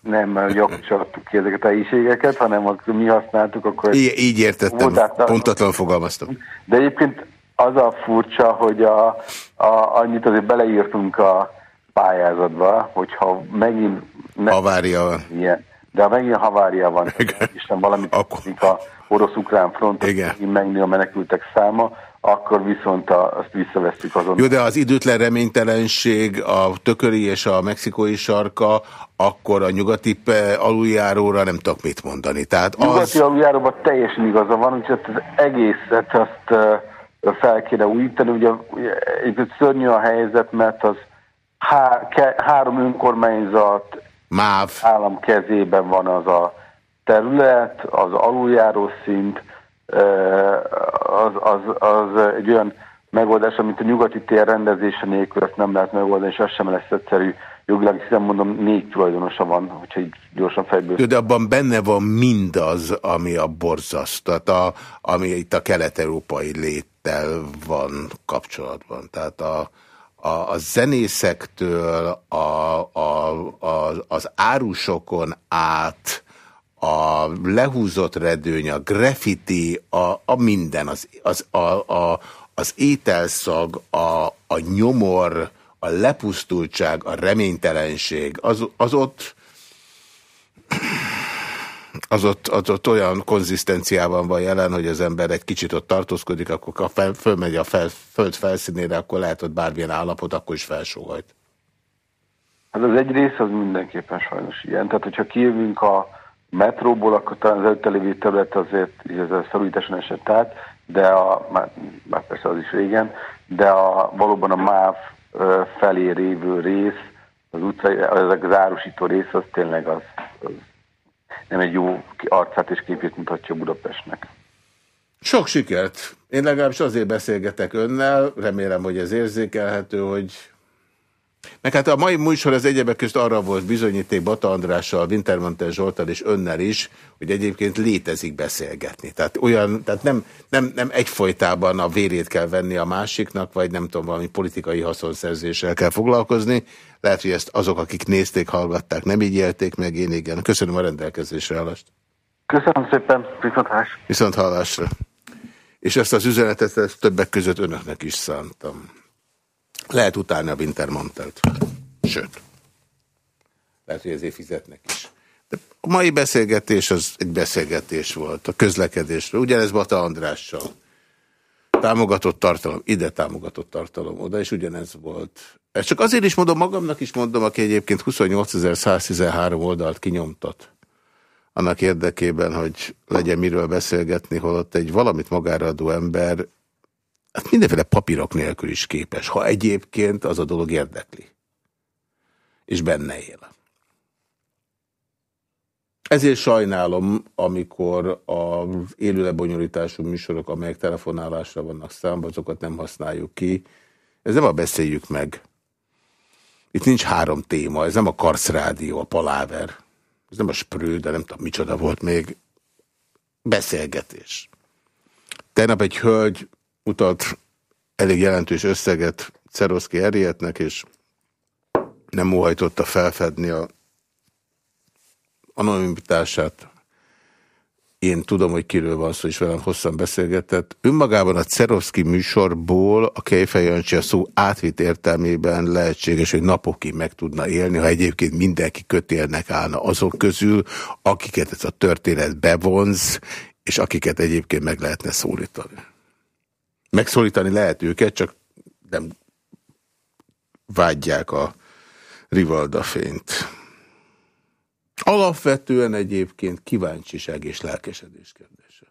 Nem, gyakorlatilag ki ezeket a helyiségeket, hanem akkor mi használtuk, akkor... Így, így értettem, pontatlan fogalmaztam. De egyébként az a furcsa, hogy a, a, annyit azért beleírtunk a pályázatba, hogyha megint... Ne, havária van. Ilyen, de ha megint havária van, nem valamit Akkor... a orosz-ukrán fronton, megint megnő a menekültek száma, akkor viszont a, azt visszavesztük azon. Jó, de az időtlen reménytelenség, a tököri és a mexikói sarka, akkor a nyugati aluljáróra nem tudok mit mondani. Tehát az... Nyugati aluljáróban teljesen igaza van, úgyhogy az egészet azt fel kéne újítani. Ugye, ugye szörnyű a helyzet, mert az há, ke, három önkormányzat MÁV. állam kezében van az a terület, az aluljáró szint, az, az, az egy olyan megoldás, amit a nyugati tér rendezése nélkül ezt nem lehet megoldani, és az sem lesz egyszerű. Jogilag hiszen mondom, négy tulajdonosa van, hogyha így gyorsan fejből. De abban benne van mindaz, ami a borzaszt, tehát a, ami itt a kelet-európai léttel van kapcsolatban. Tehát a, a, a zenészektől, a, a, a, az árusokon át, a lehúzott redőny, a graffiti, a, a minden, az, az, a, a, az ételszag, a, a nyomor, a lepusztultság, a reménytelenség, az, az ott az ott, az ott olyan konzisztenciában van jelen, hogy az ember egy kicsit ott tartózkodik, akkor ha fel, fölmegy a fel, föld felszínére, akkor lehet ott bármilyen állapot, akkor is felsóhajt. Hát az egy rész az mindenképpen sajnos ilyen. Tehát, hogyha kijövünk a metróból, akkor talán az előtte lévő terület azért ez a szorításon esett át, de a, már, persze az is régen, de a, valóban a MÁV felé révő rész, az utcai, az, az árusító rész, az tényleg az, az nem egy jó arcát és képét mutatja Budapestnek. Sok sikert! Én legalábbis azért beszélgetek önnel, remélem, hogy ez érzékelhető, hogy meg hát a mai műsor az egyebek közt arra volt bizonyíték Bata Andrással, Wintermantel Zsoltal és önnel is, hogy egyébként létezik beszélgetni. Tehát, olyan, tehát nem, nem, nem egyfolytában a vérét kell venni a másiknak, vagy nem tudom, valami politikai haszonszerzéssel kell foglalkozni. Lehet, hogy ezt azok, akik nézték, hallgatták, nem így élték meg, én igen. Köszönöm a rendelkezésre állást. Köszönöm szépen, viszont hallás. Viszont hallásra. És ezt az üzenetet ezt többek között önöknek is szántam. Lehet utálni a Wintermantelt. Sőt. Lehet, hogy ezért fizetnek is. De a mai beszélgetés az egy beszélgetés volt a közlekedésről. Ugyanez Bata Andrással. Támogatott tartalom, ide támogatott tartalom, oda, és ugyanez volt. Ezt csak azért is mondom, magamnak is mondom, aki egyébként 28.113 oldalt kinyomtat. Annak érdekében, hogy legyen miről beszélgetni, holott egy valamit magára adó ember mindenféle papírok nélkül is képes, ha egyébként az a dolog érdekli. És benne él. Ezért sajnálom, amikor az élő lebonyolítású műsorok, amelyek telefonálásra vannak számba, azokat nem használjuk ki. Ez nem a beszéljük meg. Itt nincs három téma, ez nem a Karsz Rádió, a Paláver. Ez nem a Sprő, de nem tudom, micsoda volt még. Beszélgetés. Tegnap egy hölgy utalt elég jelentős összeget Ceroszki Erietnek, és nem óhajtotta felfedni a anonimitását. Én tudom, hogy kiről van szó, és velem hosszan beszélgetett. Önmagában a Cerovszki műsorból a Kejfej Jancsi a szó átvitt értelmében lehetséges, hogy napokig meg tudna élni, ha egyébként mindenki kötélnek állna azok közül, akiket ez a történet bevonz, és akiket egyébként meg lehetne szólítani. Megszólítani lehet őket, csak nem vágyják a rivalda fényt. Alapvetően egyébként kíváncsiság és lelkesedés kérdése.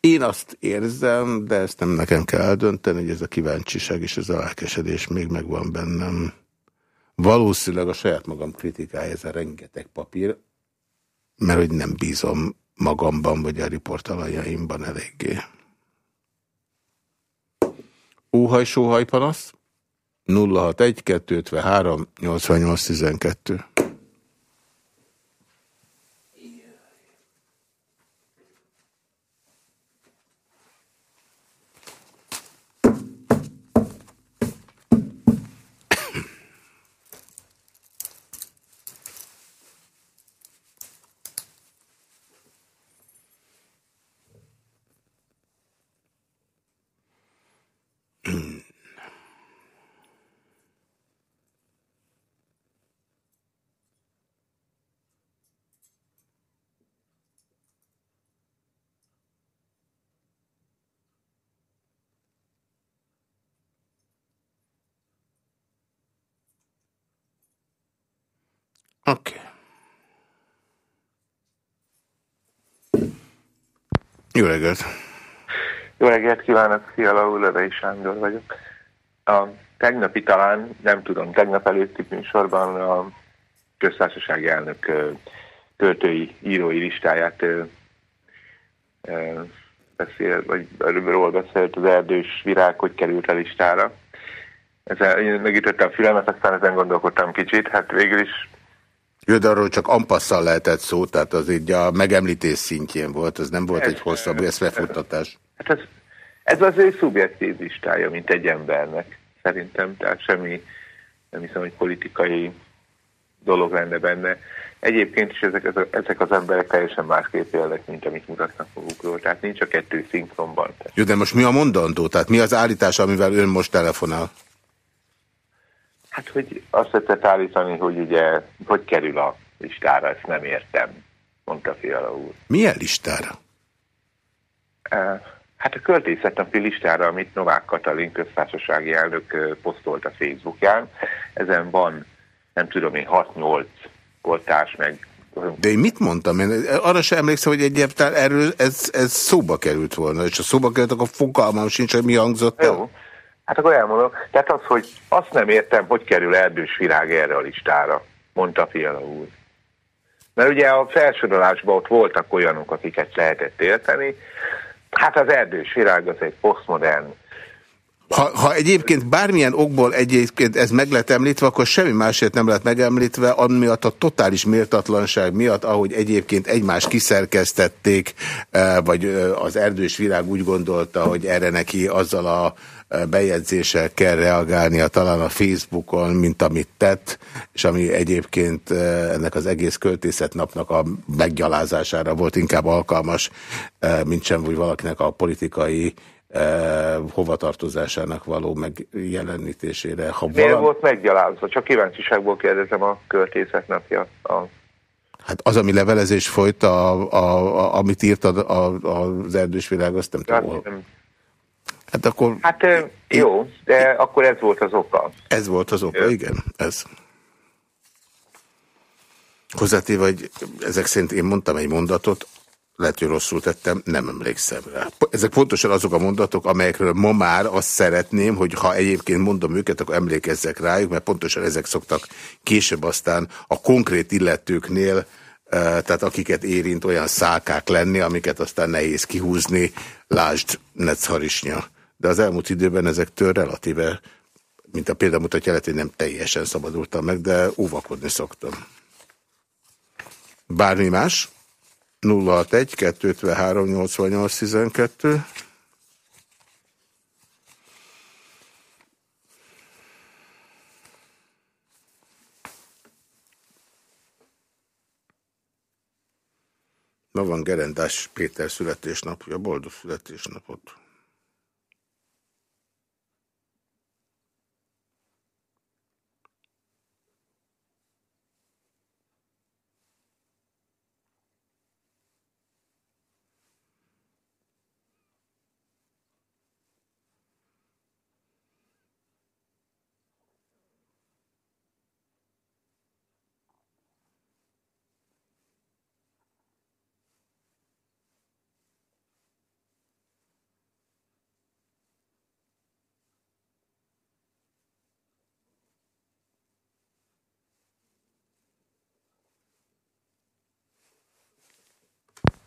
Én azt érzem, de ezt nem nekem kell eldönteni, hogy ez a kíváncsiság és ez a lelkesedés még megvan bennem. Valószínűleg a saját magam kritikája ez a rengeteg papír, mert hogy nem bízom magamban, vagy a riportalajaimban eléggé. Óhaj-sóhaj panasz 061 253 88 Oké. Okay. Jó reggelt! Jó reggelt kívánok, Fiala úr, Levei Sándor vagyok. A tegnapi talán, nem tudom, tegnap előtti műsorban a köztársasági elnök költői, írói listáját beszél, vagy erről beszélt az erdős virág, hogy került a listára. Ezzel megütöttem a fülemet, aztán ezen gondolkodtam kicsit, hát végül is jó, de arról csak ampasszal lehetett szó, tehát az így a megemlítés szintjén volt, ez nem volt ez, egy hosszabb eszmefuttatás. Hát ez, ez az ő szubjektív listája, mint egy embernek, szerintem, tehát semmi, nem hiszem, hogy politikai dolog lenne benne. Egyébként is ezek, ezek az emberek teljesen másképp élnek, mint amit mutatnak magukról. Tehát nincs a kettő szinkronban. Jó, de most mi a mondandó? Tehát mi az állítás, amivel ön most telefonál? Hát, hogy azt tetszett állítani, hogy ugye, hogy kerül a listára, ezt nem értem, mondta Fiala úr. Milyen listára? Hát a költészetnapi listára, amit Novák Katalin köztársasági elnök posztolt a Facebookján, ezen van, nem tudom én, 6-8 oltás, meg de én mit mondtam? Én arra sem emlékszem, hogy egyébként erről ez, ez szóba került volna, és ha szóba került, akkor fogalmam sincs, hogy mi hangzott el. Jó. Hát akkor elmondom. Tehát az, hogy azt nem értem, hogy kerül erdős virág erre a listára, mondta Fiala úr. Mert ugye a felsorolásban ott voltak olyanok, akiket lehetett érteni. Hát az erdős virág az egy posztmodern ha, ha egyébként bármilyen okból egyébként ez meg lett említve, akkor semmi másért nem lett megemlítve, amiatt a totális méltatlanság miatt, ahogy egyébként egymást kiszerkeztették, eh, vagy eh, az erdős virág úgy gondolta, hogy erre neki azzal a bejegyzéssel kell reagálnia talán a Facebookon, mint amit tett, és ami egyébként eh, ennek az egész költészetnapnak a meggyalázására volt inkább alkalmas, eh, mint sem úgy valakinek a politikai eh, hovatartozásának való megjelenítésére. Ha Miért valami... volt meggyalázva? Csak kíváncsiságból kérdezem a költészetnapja. A... Hát az, ami levelezés folyt, a, a, a, amit írt a, a, az erdős világ, azt nem tudom. Hát akkor... Hát jó, de akkor ez volt az oka. Ez volt az oka, igen, ez. Hozzátéve, hogy ezek szerint én mondtam egy mondatot, lehet, hogy rosszul tettem, nem emlékszem rá. Ezek pontosan azok a mondatok, amelyekről ma már azt szeretném, hogy ha egyébként mondom őket, akkor emlékezzek rájuk, mert pontosan ezek szoktak később aztán a konkrét illetőknél, tehát akiket érint olyan szálkák lenni, amiket aztán nehéz kihúzni, lásd Netszharisnya de az elmúlt időben ezektől relatíve, mint a példa mutatja, lehet, hogy nem teljesen szabadultam meg, de óvakodni szoktam. Bármi más? 061 253 88 12 Ma van Gerendás Péter születésnapja, boldog születésnapot!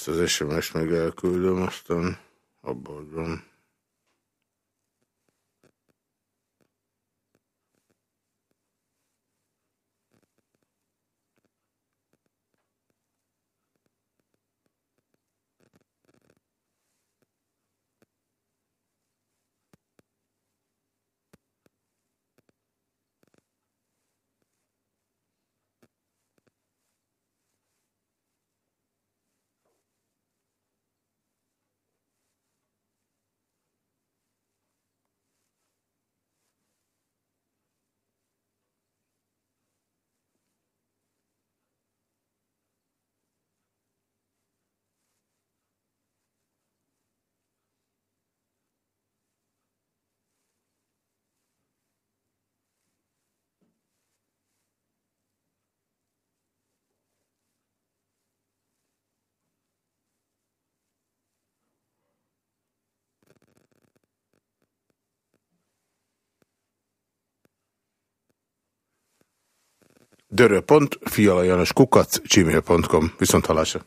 Ezt az SMS meg elküldöm, aztán abban van. dörö.fialajanos kukac gmail.com Viszont halásra.